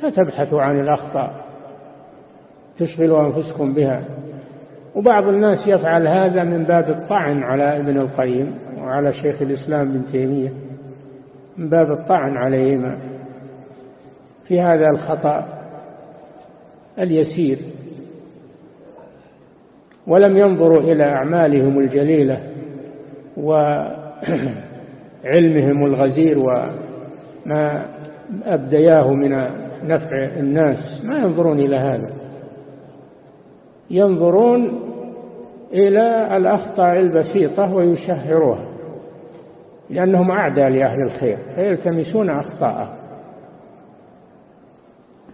لا تبحثوا عن الأخطاء تشغلوا أنفسكم بها. وبعض الناس يفعل هذا من باب الطعن على ابن القيم وعلى شيخ الإسلام ابن تيمية من باب الطعن عليهما. في هذا الخطأ اليسير. ولم ينظروا إلى أعمالهم الجليلة وعلمهم الغزير وما أبدياه من نفع الناس. ما ينظرون إلى هذا. ينظرون إلى الأخطاء البسيطة ويشهروها لأنهم أعدى لأهل الخير فيلتمسون أخطاءه.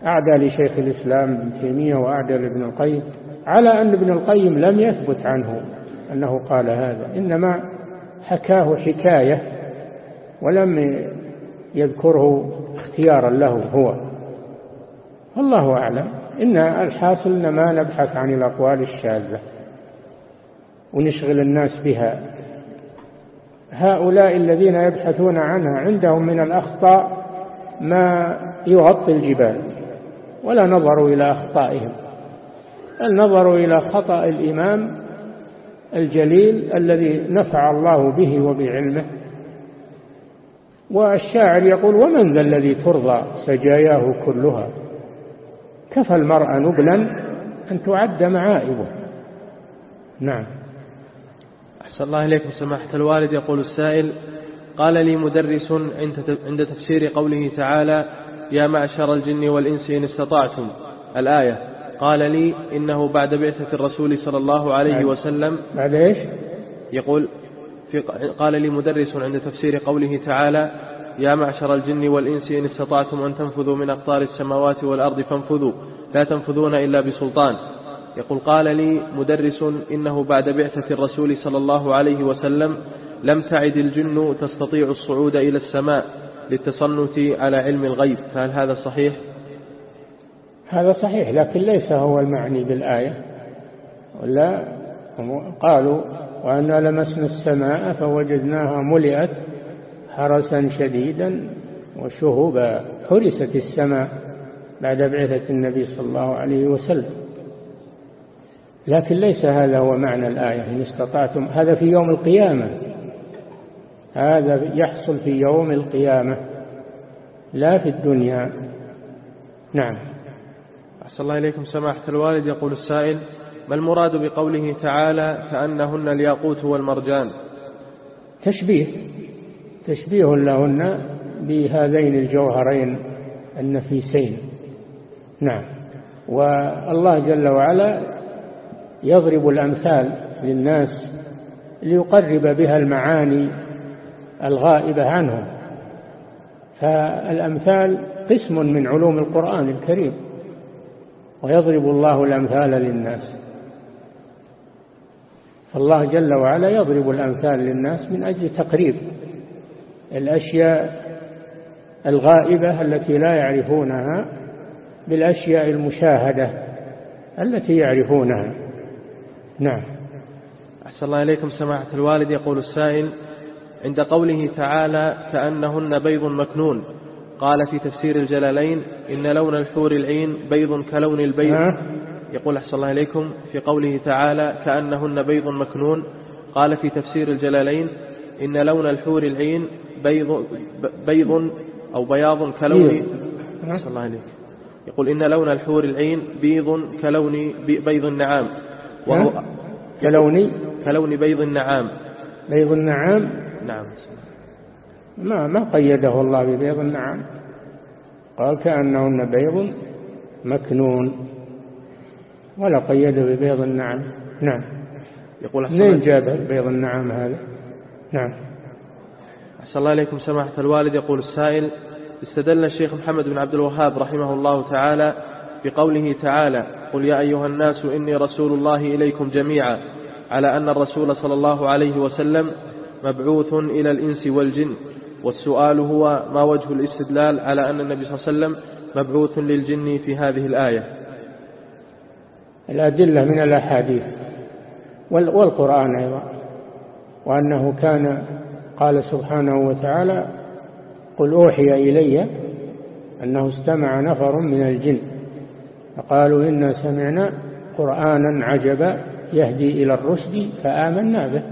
أعدى لشيخ الإسلام ابن تيمية وأعدى لابن القيم على أن ابن القيم لم يثبت عنه أنه قال هذا إنما حكاه حكاية ولم يذكره اختيارا له هو. الله أعلم. إن الحاصل ما نبحث عن الأقوال الشاذة ونشغل الناس بها. هؤلاء الذين يبحثون عنها عندهم من الأخطاء ما يغطي الجبال ولا نظروا إلى أخطائهم بل نظروا إلى خطأ الإمام الجليل الذي نفع الله به وبعلمه. والشاعر يقول ومن ذا الذي ترضى سجاياه كلها؟ كفى المرء نبلا أن تعد معائبه نعم. أحسن الله إليكم سماحة الوالد. يقول السائل قال لي مدرس عند تفسير قوله تعالى يا معشر الجن والإنس إن استطعتم. الآية قال لي إنه بعد بعثة الرسول صلى الله عليه وسلم. بعد إيش؟ يقول قال لي مدرس عند تفسير قوله تعالى يا معشر الجن والإنس إن استطعتم أن تنفذوا من أقطار السماوات والأرض فانفذوا لا تنفذون إلا بسلطان. يقول قال لي مدرس إنه بعد بعثة الرسول صلى الله عليه وسلم لم تعد الجن تستطيع الصعود إلى السماء للتصنت على علم الغيب. فهل هذا صحيح؟ هذا صحيح لكن ليس هو المعني بالآية. ولا قالوا وأنا لمسنا السماء فوجدناها ملئت حرسا شديدا وشهبا حرست السماء بعد بعثة النبي صلى الله عليه وسلم. لكن ليس هذا هو معنى الآية إن استطعتم. هذا في يوم القيامة. هذا يحصل في يوم القيامة لا في الدنيا. نعم. أحسن الله إليكم. سماحة الوالد يقول السائل ما المراد بقوله تعالى كأنهن الياقوت والمرجان؟ تشبيه. تشبيه لهن بهذين الجوهرين النفيسين. نعم. والله جل وعلا يضرب الأمثال للناس ليقرب بها المعاني الغائبة عنهم. فالأمثال قسم من علوم القرآن الكريم ويضرب الله الأمثال للناس. فالله جل وعلا يضرب الأمثال للناس من أجل تقريب الأشياء الغائبة التي لا يعرفونها بالأشياء المشاهدة التي يعرفونها. نعم. أحسن الله إليكم. سماحة الوالد يقول السائل عند قوله تعالى كأنهن بيض مكنون قال في تفسير الجلالين إن لون الحور العين بيض كلون البيض يقول أحسن الله إليكم في قوله تعالى كأنهن بيض مكنون قال في تفسير الجلالين إن لون الحور العين بيض, بيض أو بياض كلون صلى الله عليك يقول إن لون الحور العين بيض كلون بيض النعام وهو كلون؟ كلون بيض النعام. بيض النعام؟ نعم. ما ما قيده الله ببيض النعام. قال كأنهن بيض مكنون ولا قيده ببيض النعام نعم. يقول منين الله- جاب بيض النعام هذا؟ نعم. أحسن الله إليكم سماحة الوالد. يقول السائل استدل الشيخ محمد بن عبد الوهاب رحمه الله تعالى بقوله تعالى قل يا أيها الناس إني رسول الله إليكم جميعا على أن الرسول صلى الله عليه وسلم مبعوث إلى الإنس والجن. والسؤال هو ما وجه الاستدلال على أن النبي صلى الله عليه وسلم مبعوث للجن في هذه الآية؟ الأدلة من الأحاديث وال- والقرآن أيضا وأنه كان قال سبحانه وتعالى قل أوحي إلي أنه استمع نفر من الجن فقالوا إنا سمعنا قرآنا عجبا يهدي إلى الرشد فآمنا به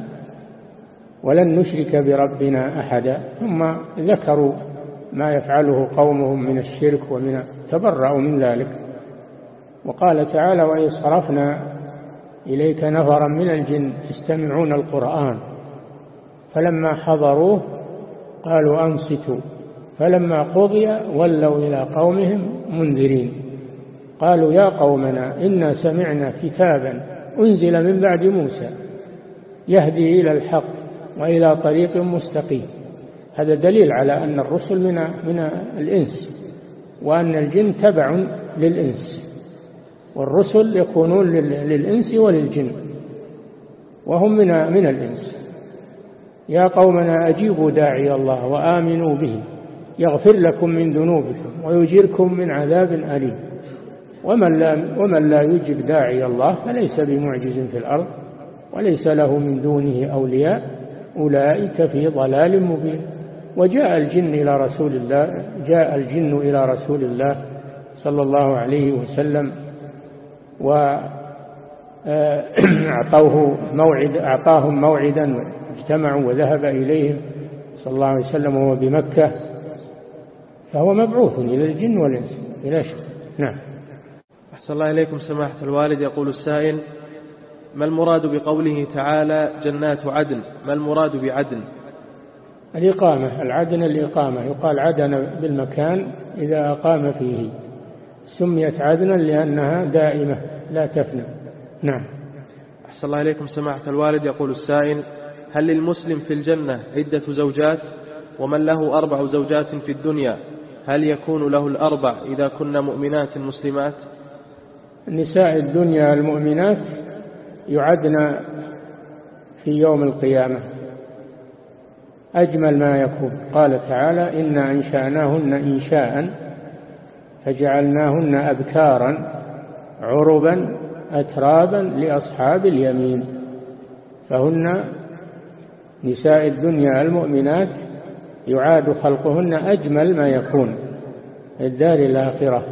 ولن نشرك بربنا أحدا ثم ذكروا ما يفعله قومهم من الشرك ومن تبرأوا من ذلك. وقال تعالى وإن صرفنا إليك نفرا من الجن يستمعون القرآن. فلما حضروه قالوا أنصتوا. فلما قضي ولوا إلى قومهم منذرين. قالوا يا قومنا إنا سمعنا كتابا أنزل من بعد موسى يهدي إلى الحق وإلى طريق مستقيم. هذا دليل على أن الرسل من من الإنس وأن الجن تبع للإنس. والرسل يكونون لل- للإنس وللجن وهم من من الإنس. يا قومنا أجيبوا داعي الله وآمنوا به يغفر لكم من ذنوبكم ويجيركم من عذاب أليم. ومن لا, ومن لا يجب داعي الله فليس بمعجز في الأرض وليس له من دونه أولياء أولئك في ضلال مبين. وجاء الجن إلى رسول الله جاء الجن إلى رسول الله صلى الله عليه وسلم وأعطوه موعد أعطاهم موعدا اجتمعوا وذهب إليهم صلى الله عليه وسلم وهو بمكة فهو مبعوث إلى الجن والإنس بلا شك. نعم. أحسن الله إليكم سماحة الوالد. يقول السائل ما المراد بقوله تعالى جنات عدن؟ ما المراد بعدن؟ الإقامة العدن الإقامة. يقال عدن بالمكان إذا أقام فيه. سميت عدنا لأنها دائمة لا تفنى. نعم. أحسن الله إليكم. سماحة الوالد يقول السائل هل للمسلم في الجنة عدة زوجات؟ ومن له أربع زوجات في الدنيا هل يكون له الأربع إذا كن مؤمنات مسلمات؟ نساء الدنيا المؤمنات يعدن في يوم القيامة. أجمل ما يكون. قال تعالى إنا أنشأناهن إنشاء فجعلناهن أبكارا عربا أترابا لأصحاب اليمين. فهن نساء الدنيا المؤمنات يعاد خلقهن أجمل ما يكون الدار الآخرة.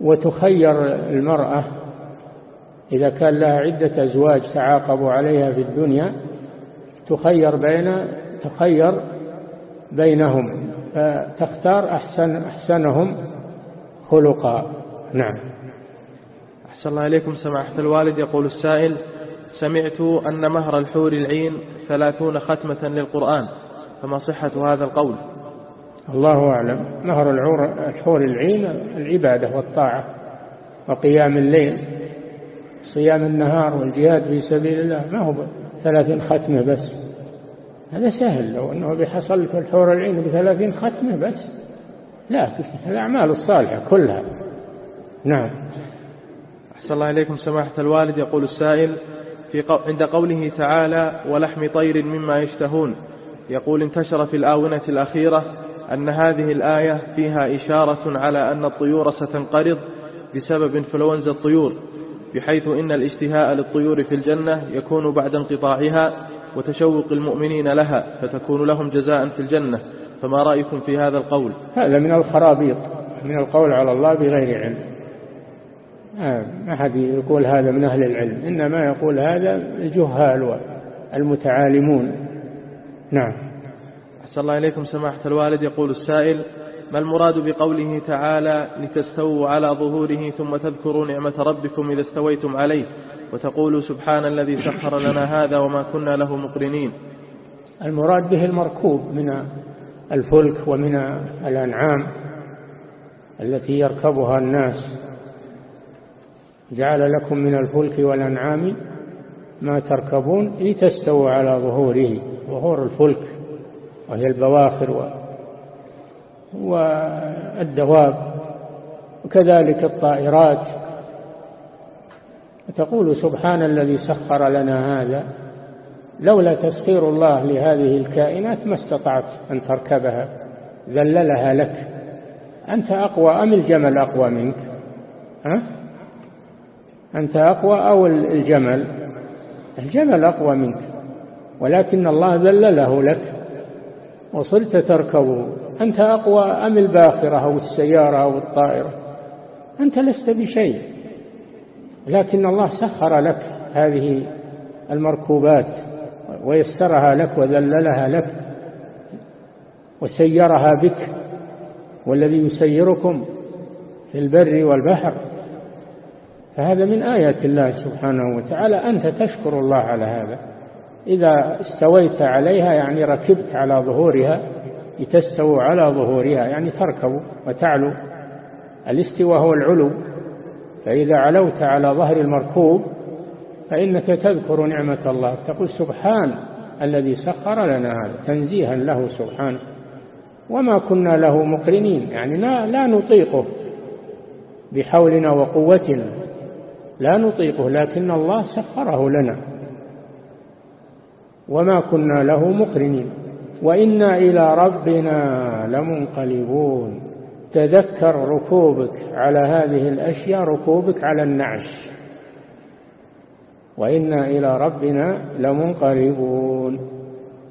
وتخير المرأة إذا كان لها عدة أزواج تعاقبوا عليها في الدنيا تخير بين تخير بينهم فتختار أحسن أحسنهم. خلقا نعم. أحسن الله إليكم سماحة الوالد. يقول السائل سمعت أن مهر الحور العين ثلاثون ختمة للقرآن فما صحة هذا القول؟ الله أعلم. مهر العور الحور العين العبادة والطاعة وقيام الليل صيام النهار والجهاد في سبيل الله. ما هو ثلاثين ختمة بس. هذا سهل لو أنه بحصل في الحور العين بثلاثين ختمة بس. لا الأعمال الصالحة كلها. نعم. أحسن الله إليكم سماحة الوالد. يقول السائل في قو... عند قوله تعالى ولحم طير مما يشتهون يقول انتشر في الآونة الأخيرة أن هذه الآية فيها إشارة على أن الطيور ستنقرض بسبب إنفلونزا الطيور بحيث إن الاشتهاء للطيور في الجنة يكون بعد انقطاعها وتشوق المؤمنين لها فتكون لهم جزاء في الجنة فما رأيكم في هذا القول؟ هذا من الخرابيط من القول على الله بغير علم. ما أحد يقول هذا من أهل العلم إنما يقول هذا الجهال المتعالمون نعم. أحسن الله إليكم سماحة الوالد. يقول السائل ما المراد بقوله تعالى لتستووا على ظهوره ثم تذكروا نعمة ربكم إذا استويتم عليه؟ وتقولوا سبحان الذي سخر لنا هذا وما كنا له مقرنين. المراد به المركوب من الفلك ومن الأنعام التي يركبها الناس. جعل لكم من الفلك والأنعام ما تركبون لتستووا على ظهوره ظهور الفلك وهي البواخر والدواب وكذلك الطائرات. تقول سبحان الذي سخر لنا هذا. لولا تسخير الله لهذه الكائنات ما استطعت أن تركبها ذللها لك. أنت أقوى أم الجمل أقوى منك؟ ها؟ أنت أقوى أو الجمل؟ الجمل أقوى منك ولكن الله ذلله لك وصرت تركبه أنت أقوى أم الباخرة أو السيارة أو الطائرة؟ أنت لست بشيء لكن الله سخر لك هذه المركوبات. ويسرها لك وذللها لك وسيرها بك والذي يسيركم في البر والبحر. فهذا من آيات الله سبحانه وتعالى. أنت تشكر الله على هذا. إذا استويت عليها يعني ركبت على ظهورها لتستووا على ظهورها يعني تركبوا وتعلو. الاستواء هو العلو. فإذا علوت على ظهر المركوب فإنك تذكر نعمة الله تقول سبحان الذي سخر لنا هذا تنزيها له سبحانه وما كنا له مقرنين يعني لا, لا نطيقه بحولنا وقوتنا لا نطيقه لكن الله سخره لنا. وما كنا له مقرنين. وإنا إلى ربنا لمنقلبون. تذكر ركوبك على هذه الأشياء ركوبك على النعش. وإنا إلى ربنا لمنقلبون.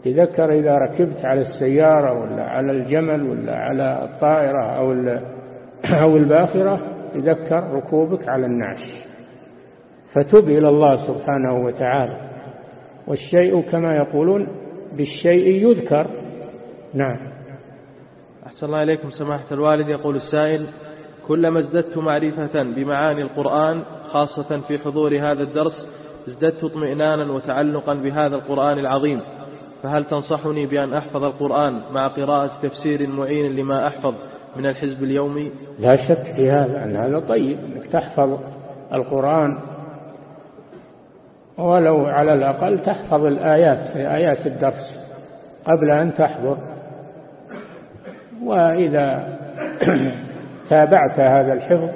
تذكر إذا ركبت على السيارة ولا على الجمل ولا على الطائرة أو أو الباخرة تذكر ركوبك على النعش. فتب إلى الله سبحانه وتعالى. والشيء كما يقولون بالشيء يذكر. نعم. أحسن الله إليكم سماحة الوالد. يقول السائل كلما ازددت معرفة بمعاني القرآن خاصة في حضور هذا الدرس ازددت اطمئنانا وتعلقا بهذا القرآن العظيم. فهل تنصحني بأن أحفظ القرآن مع قراءة تفسير معين لما أحفظ من الحزب اليومي؟ لا شك في هذا أن هذا طيب أنك تحفظ القرآن. ولو على الأقل تحفظ الآيات في آيات الدرس قبل أن تحضر. وإذا تابعت هذا الحفظ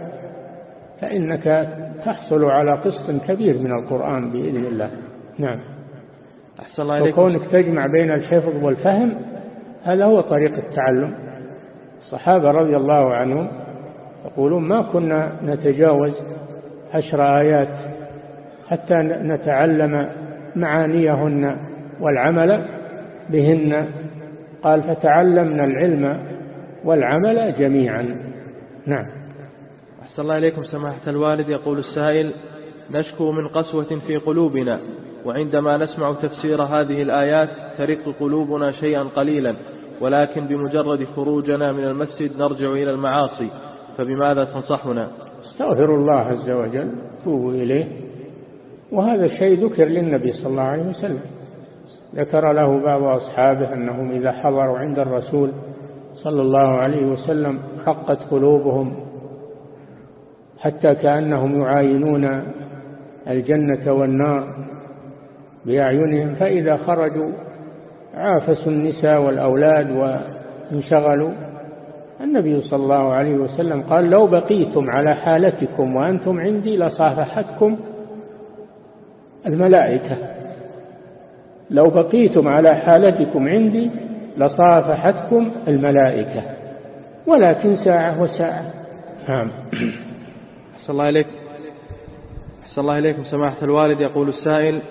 فإنك تحصل على قسط كبير من القرآن بإذن الله. نعم. أحسن الله إليكم. وكونك تجمع بين الحفظ والفهم هذا هو طريق التعلم. الصحابة رضي الله عنهم يقولون ما كنا نتجاوز عشر آيات حتى نتعلم معانيهن والعمل بهن. قال فتعلمنا العلم والعمل جميعا. نعم. أحسن الله إليكم سماحة الوالد. يقول السائل نشكو من قسوة في قلوبنا وعندما نسمع تفسير هذه الآيات ترق قلوبنا شيئا قليلا ولكن بمجرد خروجنا من المسجد نرجع إلى المعاصي. فبماذا تنصحنا؟ استغفر الله عز وجل توبوا إليه. وهذا الشيء ذكر للنبي صلى الله عليه وسلم. ذكر له بعض أصحابه أنهم إذا حضروا عند الرسول صلى الله عليه وسلم حقت قلوبهم حتى كأنهم يعاينون الجنة والنار بأعينهم. فإذا خرجوا عافسوا النساء والأولاد وانشغلوا النبي صلى الله عليه وسلم قال لو بقيتم على حالتكم وأنتم عندي لصافحتكم الملائكة. لو بقيتم على حالتكم عندي لصافحتكم الملائكة. ولكن ساعة وساعة نعم. أحسن الله إليك. أحسن الله إليكم سماحة الوالد. يقول السائل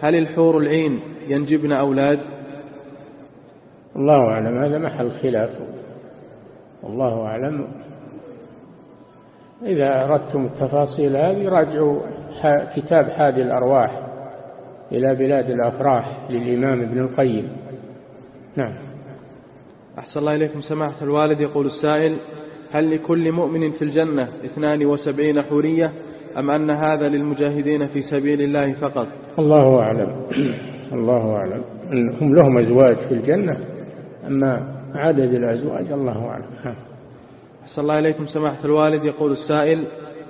هل الحور العين ينجبن أولاد؟ الله أعلم. هذا محل خلاف. والله أعلم. إذا أردتم التفاصيل هذه راجعوا كتاب حادي الأرواح إلى بلاد الأفراح للإمام ابن القيم. نعم. أحسن الله إليكم سماحة الوالد. يقول السائل هل لكل مؤمن في الجنة 72 حورية أم أن هذا للمجاهدين في سبيل الله فقط؟ الله أعلم. الله أعلم. هم لهم أزواج في الجنة أما عدد الأزواج الله أعلم. أحسن الله إليكم. سماحة الوالد يقول السائل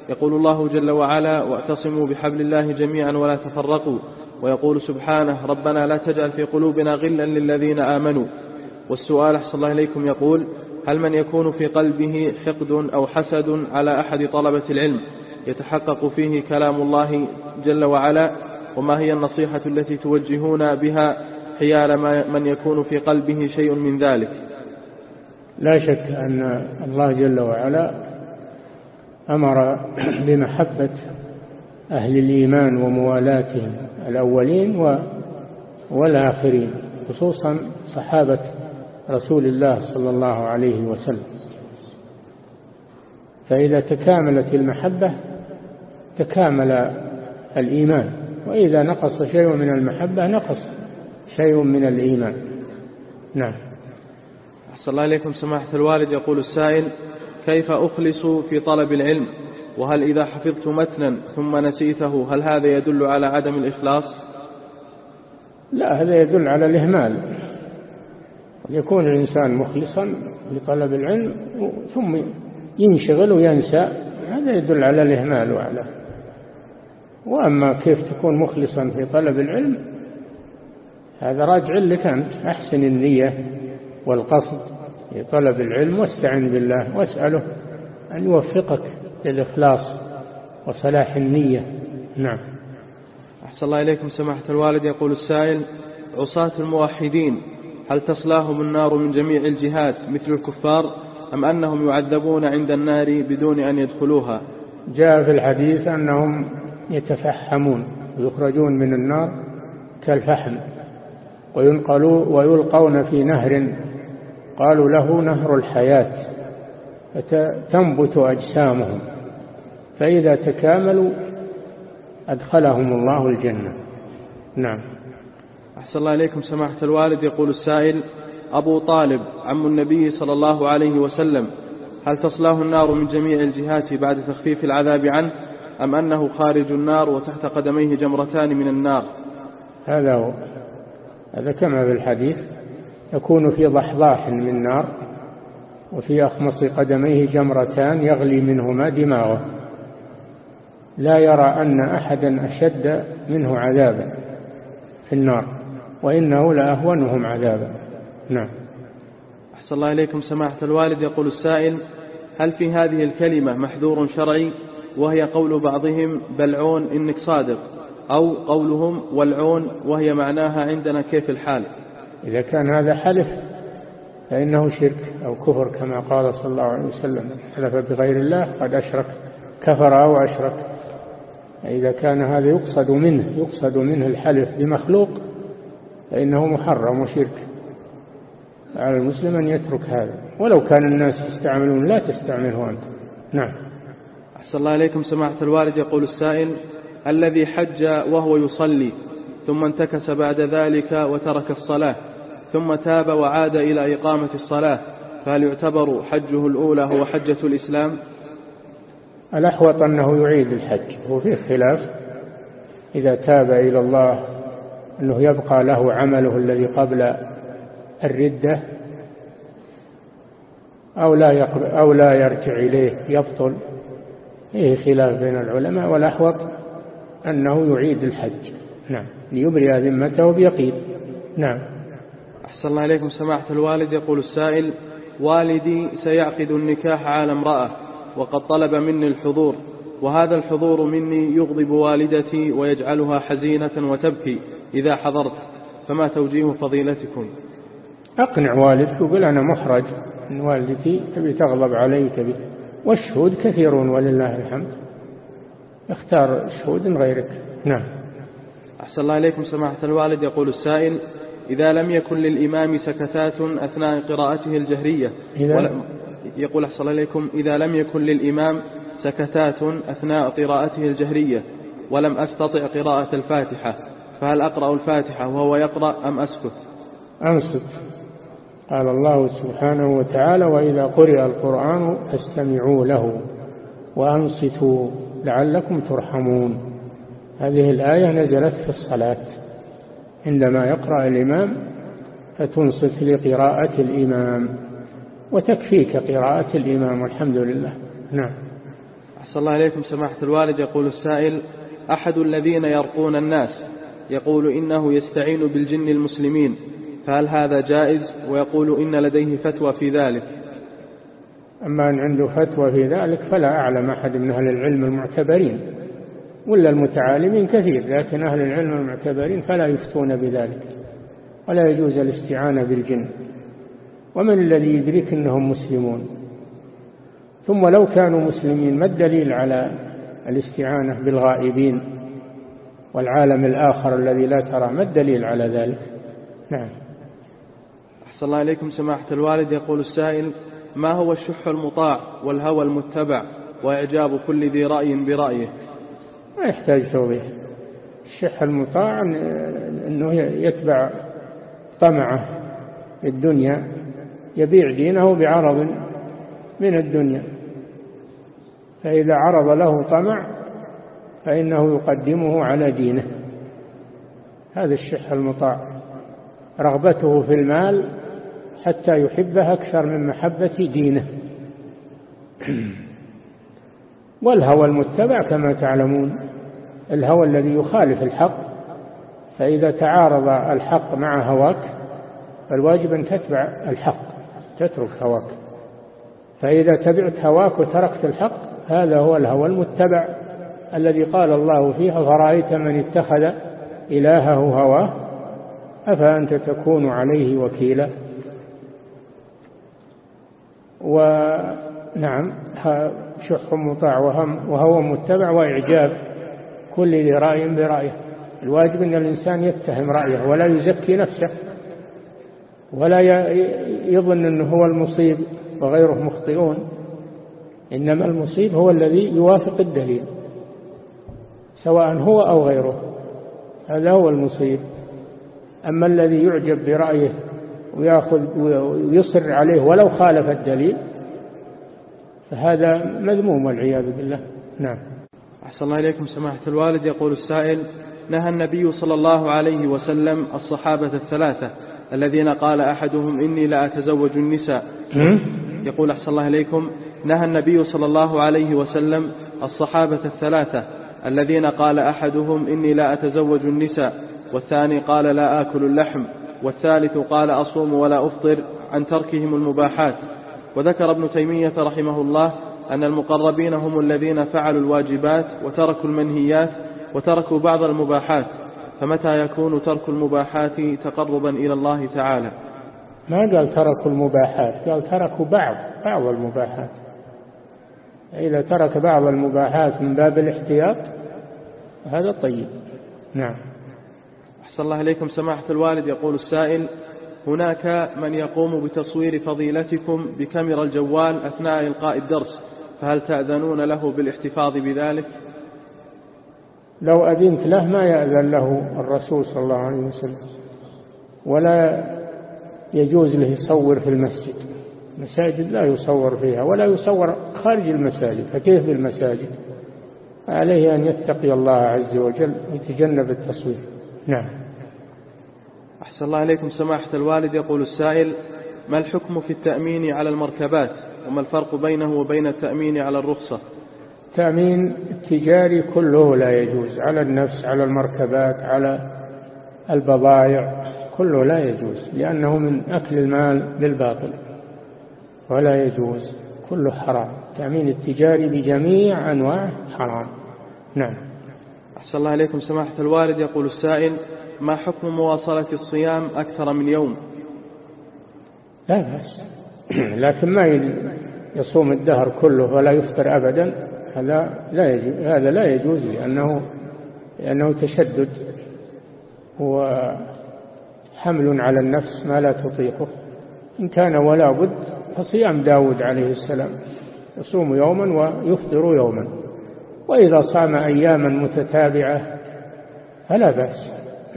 يقول الله جل وعلا واعتصموا بحبل الله جميعا ولا تفرقوا. ويقول سبحانه ربنا لا تجعل في قلوبنا غلا للذين آمنوا. والسؤال أحسن الله إليكم يقول هل من يكون في قلبه حقد أو حسد على أحد طلبة العلم؟ يتحقق فيه كلام الله جل وعلا وما هي النصيحة التي توجهون بها حيال من يكون في قلبه شيء من ذلك؟ لا شك أن الله جل وعلا أمر بمحبة أهل الإيمان وموالاتهم الأولين والآخرين خصوصا صحابة رسول الله صلى الله عليه وسلم. فإذا تكاملت المحبة تكامل الإيمان. وإذا نقص شيء من المحبة نقص شيء من الإيمان. نعم. أحسن الله إليكم. سماحة الوالد يقول السائل كيف أخلص في طلب العلم؟ وهل إذا حفظت متنا ثم نسيته هل هذا يدل على عدم الإخلاص؟ لا هذا يدل على الإهمال. يكون الإنسان مخلصا لطلب العلم ثم ينشغل وينسى هذا يدل على الإهمال وعلى وأما كيف تكون مخلصا في طلب العلم هذا راجع لك أنت أحسن النية والقصد في طلب العلم واستعن بالله واسأله أن يوفقك للإخلاص وصلاح النية. نعم. أحسن الله إليكم سماحة الوالد. يقول السائل عصاة الموحدين هل تصلاهم النار من جميع الجهات مثل الكفار أم أنهم يعذبون عند النار بدون أن يدخلوها؟ جاء في الحديث أنهم يتفحمون ويخرجون من النار كالفحم وينقلوا ويلقون في نهر قالوا له نهر الحياة فتنبت أجسامهم فإذا تكاملوا أدخلهم الله الجنة. نعم. أحسن الله إليكم سماحة الوالد. يقول السائل أبو طالب عم النبي صلى الله عليه وسلم هل تصلاه النار من جميع الجهات بعد تخفيف العذاب عنه أم أنه خارج النار وتحت قدميه جمرتان من النار؟ هذا هو. هذا كما في الحديث يكون في ضحضاح من نار وفي أخمص قدميه جمرتان يغلي منهما دماغه. لا يرى أن أحدا أشد منه عذابا في النار. وإنه لأهونهم عذابا. نعم. أحسن الله إليكم سماحة الوالد. يقول السائل هل في هذه الكلمة محذور شرعي وهي قول بعضهم بلعون إنك صادق أو قولهم والعون وهي معناها عندنا كيف الحال؟ إذا كان هذا حلف فإنه شرك أو كفر كما قال صلى الله عليه وسلم حلف بغير الله قد أشرك كفر أو أشرك. إذا كان هذا يقصد منه يقصد منه الحلف بمخلوق فإنه محرم وشرك. على المسلم أن يترك هذا. ولو كان الناس يستعملون لا تستعمله أنت. نعم. أحسن الله إليكم. سماحة الوالد يقول السائل الذي حج وهو يصلي ثم انتكس بعد ذلك وترك الصلاة ثم تاب وعاد إلى إقامة الصلاة فهل يعتبر حجه الأولى هو حجة الإسلام؟ الأحوط أنه يعيد الحج هو فيه خلاف. إذا تاب إلى الله أنه يبقى له عمله الذي قبل الردة أو لا, أو لا يرجع إليه يبطل. فيه خلاف بين العلماء. والأحوط أنه يعيد الحج. نعم. ليبرئ ذمته بيقين. نعم. أحسن الله إليكم. سماحة الوالد يقول السائل والدي سيعقد النكاح على امرأة وقد طلب مني الحضور وهذا الحضور مني يغضب والدتي ويجعلها حزينة وتبكي. إذا حضرت فما توجيه فضيلتكم؟ أقنع والدك وقل أنا محرج من والدتي تبي تغضب علي تبي والشهود كثيرون ولله الحمد. اختار شهود غيرك. نعم. أحسن الله إليكم سماحة الوالد. يقول السائل إذا لم يكن للإمام سكتات أثناء قراءته الجهرية إذا يقول أحسن الله إليكم إذا لم يكن للإمام سكتات أثناء قراءته الجهرية ولم أستطع قراءة الفاتحة فهل أقرأ الفاتحة وهو يقرأ أم أسكت؟ أنصت قال الله سبحانه وتعالى وإذا قرئ القرآن فاستمعوا له وأنصتوا لعلكم ترحمون. هذه الآية نزلت في الصلاة. عندما يقرأ الإمام فتنصت لقراءة الإمام وتكفيك قراءة الإمام والحمد لله. نعم. أحسن الله إليكم سماحة الوالد. يقول السائل أحد الذين يرقون الناس يقول إنه يستعين بالجن المسلمين فهل هذا جائز؟ ويقول إن لديه فتوى في ذلك. أما أن عنده فتوى في ذلك فلا أعلم أحد من أهل العلم المعتبرين ولا المتعالمين كثير لكن أهل العلم المعتبرين فلا يفتون بذلك ولا يجوز الاستعانة بالجن. ومن الذي يدرك أنهم مسلمون؟ ثم لو كانوا مسلمين ما الدليل على الاستعانة بالغائبين؟ والعالم الآخر الذي لا ترى ما الدليل على ذلك؟ نعم. أحسن الله إليكم سماحة الوالد. يقول السائل ما هو الشح المطاع والهوى المتبع وإعجاب كل ذي رأي برأيه؟ ما يحتاج توضيح. الشح المطاع أنه يتبع طمعه في الدنيا يبيع دينه بعرض من الدنيا. فإذا عرض له طمع فإنه يقدمه على دينه. هذا الشح المطاع. رغبته في المال حتى يحبه أكثر من محبة دينه. والهوى المتبع كما تعلمون الهوى الذي يخالف الحق. فإذا تعارض الحق مع هواك فالواجب أن تتبع الحق تترك هواك. فإذا تبعت هواك وتركت الحق هذا هو الهوى المتبع. الذي قال الله فيه فرأيت من اتخذ إلهه هواه؟ أفأنت تكون عليه وكيلا؟ ونعم شح مطاع وهم وهو متبع وإعجاب كل ذي رأي برأيه. الواجب أن الإنسان يتهم رأيه ولا يزكي نفسه ولا يظن أنه هو المصيب وغيره مخطئون. إنما المصيب هو الذي يوافق الدليل. سواء هو أو غيره. هذا هو المصيب. أما الذي يعجب برأيه ويأخذ ويصر عليه ولو خالف الدليل فهذا مذموم والعياذ بالله. نعم. أحسن الله إليكم. سماحة الوالد يقول السائل نهى النبي صلى الله عليه وسلم الصحابة الثلاثة الذين قال أحدهم إني لا أتزوج النساء. يقول أحسن الله إليكم نهى النبي صلى الله عليه وسلم الصحابة الثلاثة الذين قال أحدهم إني لا أتزوج النساء والثاني قال لا آكل اللحم والثالث قال أصوم ولا أفطر عن تركهم المباحات. وذكر ابن تيمية رحمه الله أن المقربين هم الذين فعلوا الواجبات وتركوا المنهيات وتركوا بعض المباحات فمتى يكون ترك المباحات تقربا إلى الله تعالى؟ ما قال تركوا المباحات قال تركوا بعض بعض المباحات. إذا ترك بعض المباحات من باب الاحتياط هذا طيب. نعم. أحسن الله إليكم. سماحة الوالد يقول السائل هناك من يقوم بتصوير فضيلتكم بكاميرا الجوال أثناء إلقاء الدرس فهل تأذنون له بالاحتفاظ بذلك؟ لو أذنت له ما يأذن له الرسول صلى الله عليه وسلم ولا يجوز له يصور في المسجد. مساجد لا يصور فيها ولا يصور خارج المساجد فكيف بالمساجد؟ عليه أن يتقي الله عز وجل ويتجنب التصوير. نعم. أحسن الله إليكم. سماحة الوالد يقول السائل ما الحكم في التأمين على المركبات؟ وما الفرق بينه وبين التأمين على الرخصة؟ التأمين التجاري كله لا يجوز على النفس على المركبات على البضائع كله لا يجوز لأنه من أكل المال بالباطل ولا يجوز. كله حرام. التأمين التجاري بجميع أنواع حرام. نعم. أحسن الله إليكم. سماحة الوالد يقول السائل ما حكم مواصلة الصيام أكثر من يوم؟ لا بأس. لكن ما يصوم الدهر كله ولا يفطر أبدا هذا لا يجوز هذا لا يجوز لأنه لأنه تشدد وحمل على النفس ما لا تطيقه. إن كان ولا بد فصيام داود عليه السلام. يصوم يوما ويفطر يوما. وإذا صام أياما متتابعة فلا بأس.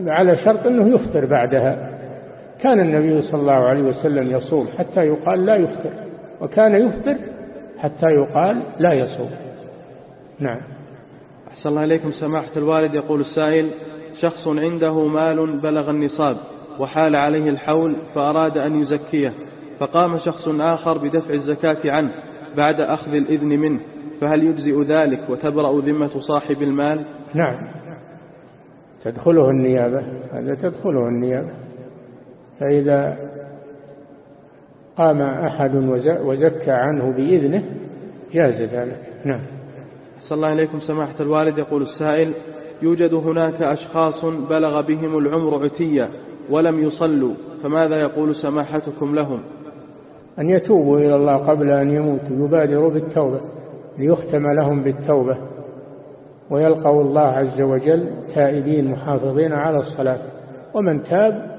على شرط أنه يفطر بعدها. كان النبي صلى الله عليه وسلم يصوم حتى يقال لا يفطر وكان يفطر حتى يقال لا يصوم. نعم. أحسن الله إليكم. سماحة الوالد يقول السائل شخص عنده مال بلغ النصاب وحال عليه الحول فأراد أن يزكيه. فقام شخص آخر بدفع الزكاة عنه بعد أخذ الإذن منه فهل يجزئ ذلك وتبرأ ذمة صاحب المال؟ نعم. تدخله النيابة هذا تدخله النيابة. فإذا قام أحد وزكى عنه بإذنه جاز ذلك. نعم. صلى الله عليكم سماحة الوالد. يقول السائل يوجد هناك أشخاص بلغ بهم العمر عتية ولم يصلوا فماذا يقول سماحتكم لهم؟ أن يتوبوا إلى الله قبل أن يموتوا يبادروا بالتوبة ليختم لهم بالتوبة ويلقوا الله عز وجل تائبين محافظين على الصلاة. ومن تاب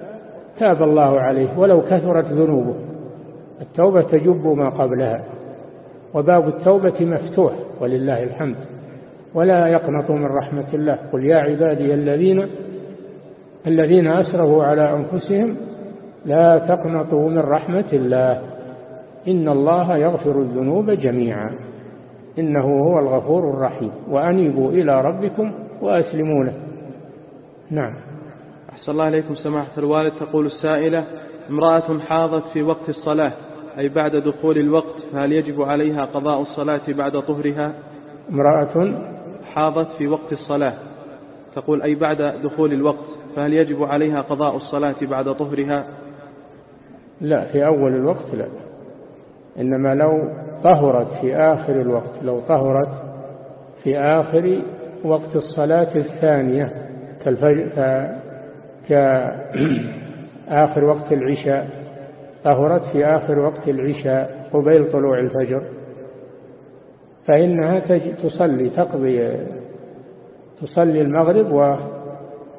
تاب الله عليه ولو كثرت ذنوبه. التوبة تجب ما قبلها. وباب التوبة مفتوح ولله الحمد. ولا يقنط من رحمة الله. قل يا عبادي الذين الذين أسرفوا على أنفسهم لا تقنطوا من رحمة الله. إن الله يغفر الذنوب جميعا. إنه هو الغفور الرحيم. وأنيبوا إلى ربكم وأسلموا له. نعم. أحسن الله عليكم سماحة الوالد. تقول السائلة امرأة حاضت في وقت الصلاة أي بعد دخول الوقت فهل يجب عليها قضاء الصلاة بعد طهرها؟ امرأة حاضت في وقت الصلاة تقول أي بعد دخول الوقت فهل يجب عليها قضاء الصلاة بعد طهرها؟ لا في أول الوقت لا. إنما لو طهرت في آخر الوقت لو طهرت في آخر وقت الصلاة الثانية كآخر وقت العشاء طهرت في آخر وقت العشاء قبيل طلوع الفجر فإنها تصلي تقضي تصلي المغرب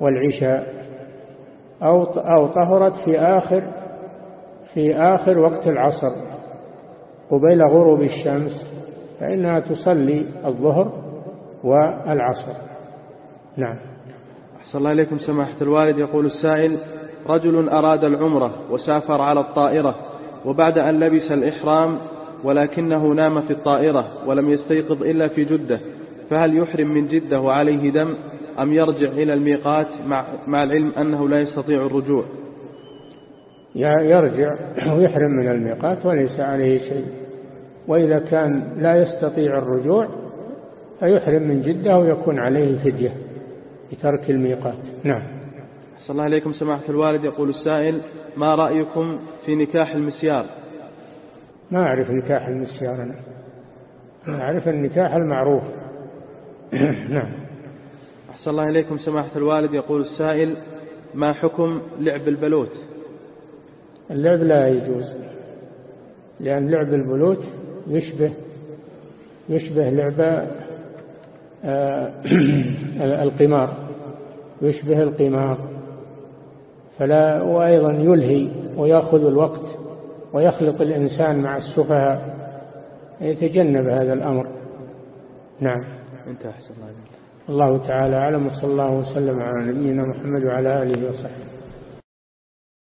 والعشاء. أو طهرت في آخر في آخر وقت العصر. قبيل غروب الشمس فإنها تصلي الظهر والعصر. نعم. أحسن الله إليكم سماحة الوالد. يقول السائل رجل أراد العمرة وسافر على الطائرة وبعد أن لبس الإحرام ولكنه نام في الطائرة ولم يستيقظ إلا في جدة فهل يحرم من جدة وعليه دم أم يرجع إلى الميقات مع, العلم أنه لا يستطيع الرجوع؟ يرجع ويحرم من الميقات وليس عليه شيء. وإذا كان لا يستطيع الرجوع فيحرم من جدة ويكون عليه فدية بترك الميقات. نعم. صلى الله عليكم سماحة الوالد. يقول السائل ما رأيكم في نكاح المسيار؟ ما أعرف نكاح المسيار أنا أعرف النكاح المعروف. نعم. أحسن الله إليكم سماحة الوالد. يقول السائل ما حكم لعب البلوت؟ اللعب لا يجوز لأن لعب البلوت يشبه يشبه لعب آه، القمار يشبه القمار. فلا وأيضا يلهي ويأخذ الوقت ويخلط الإنسان مع السفهاء يتجنب هذا الأمر. نعم. انت أحسن الله الله تعالى أعلم وصلى الله وسلم على نبينا محمد وعلى آله وصحبه.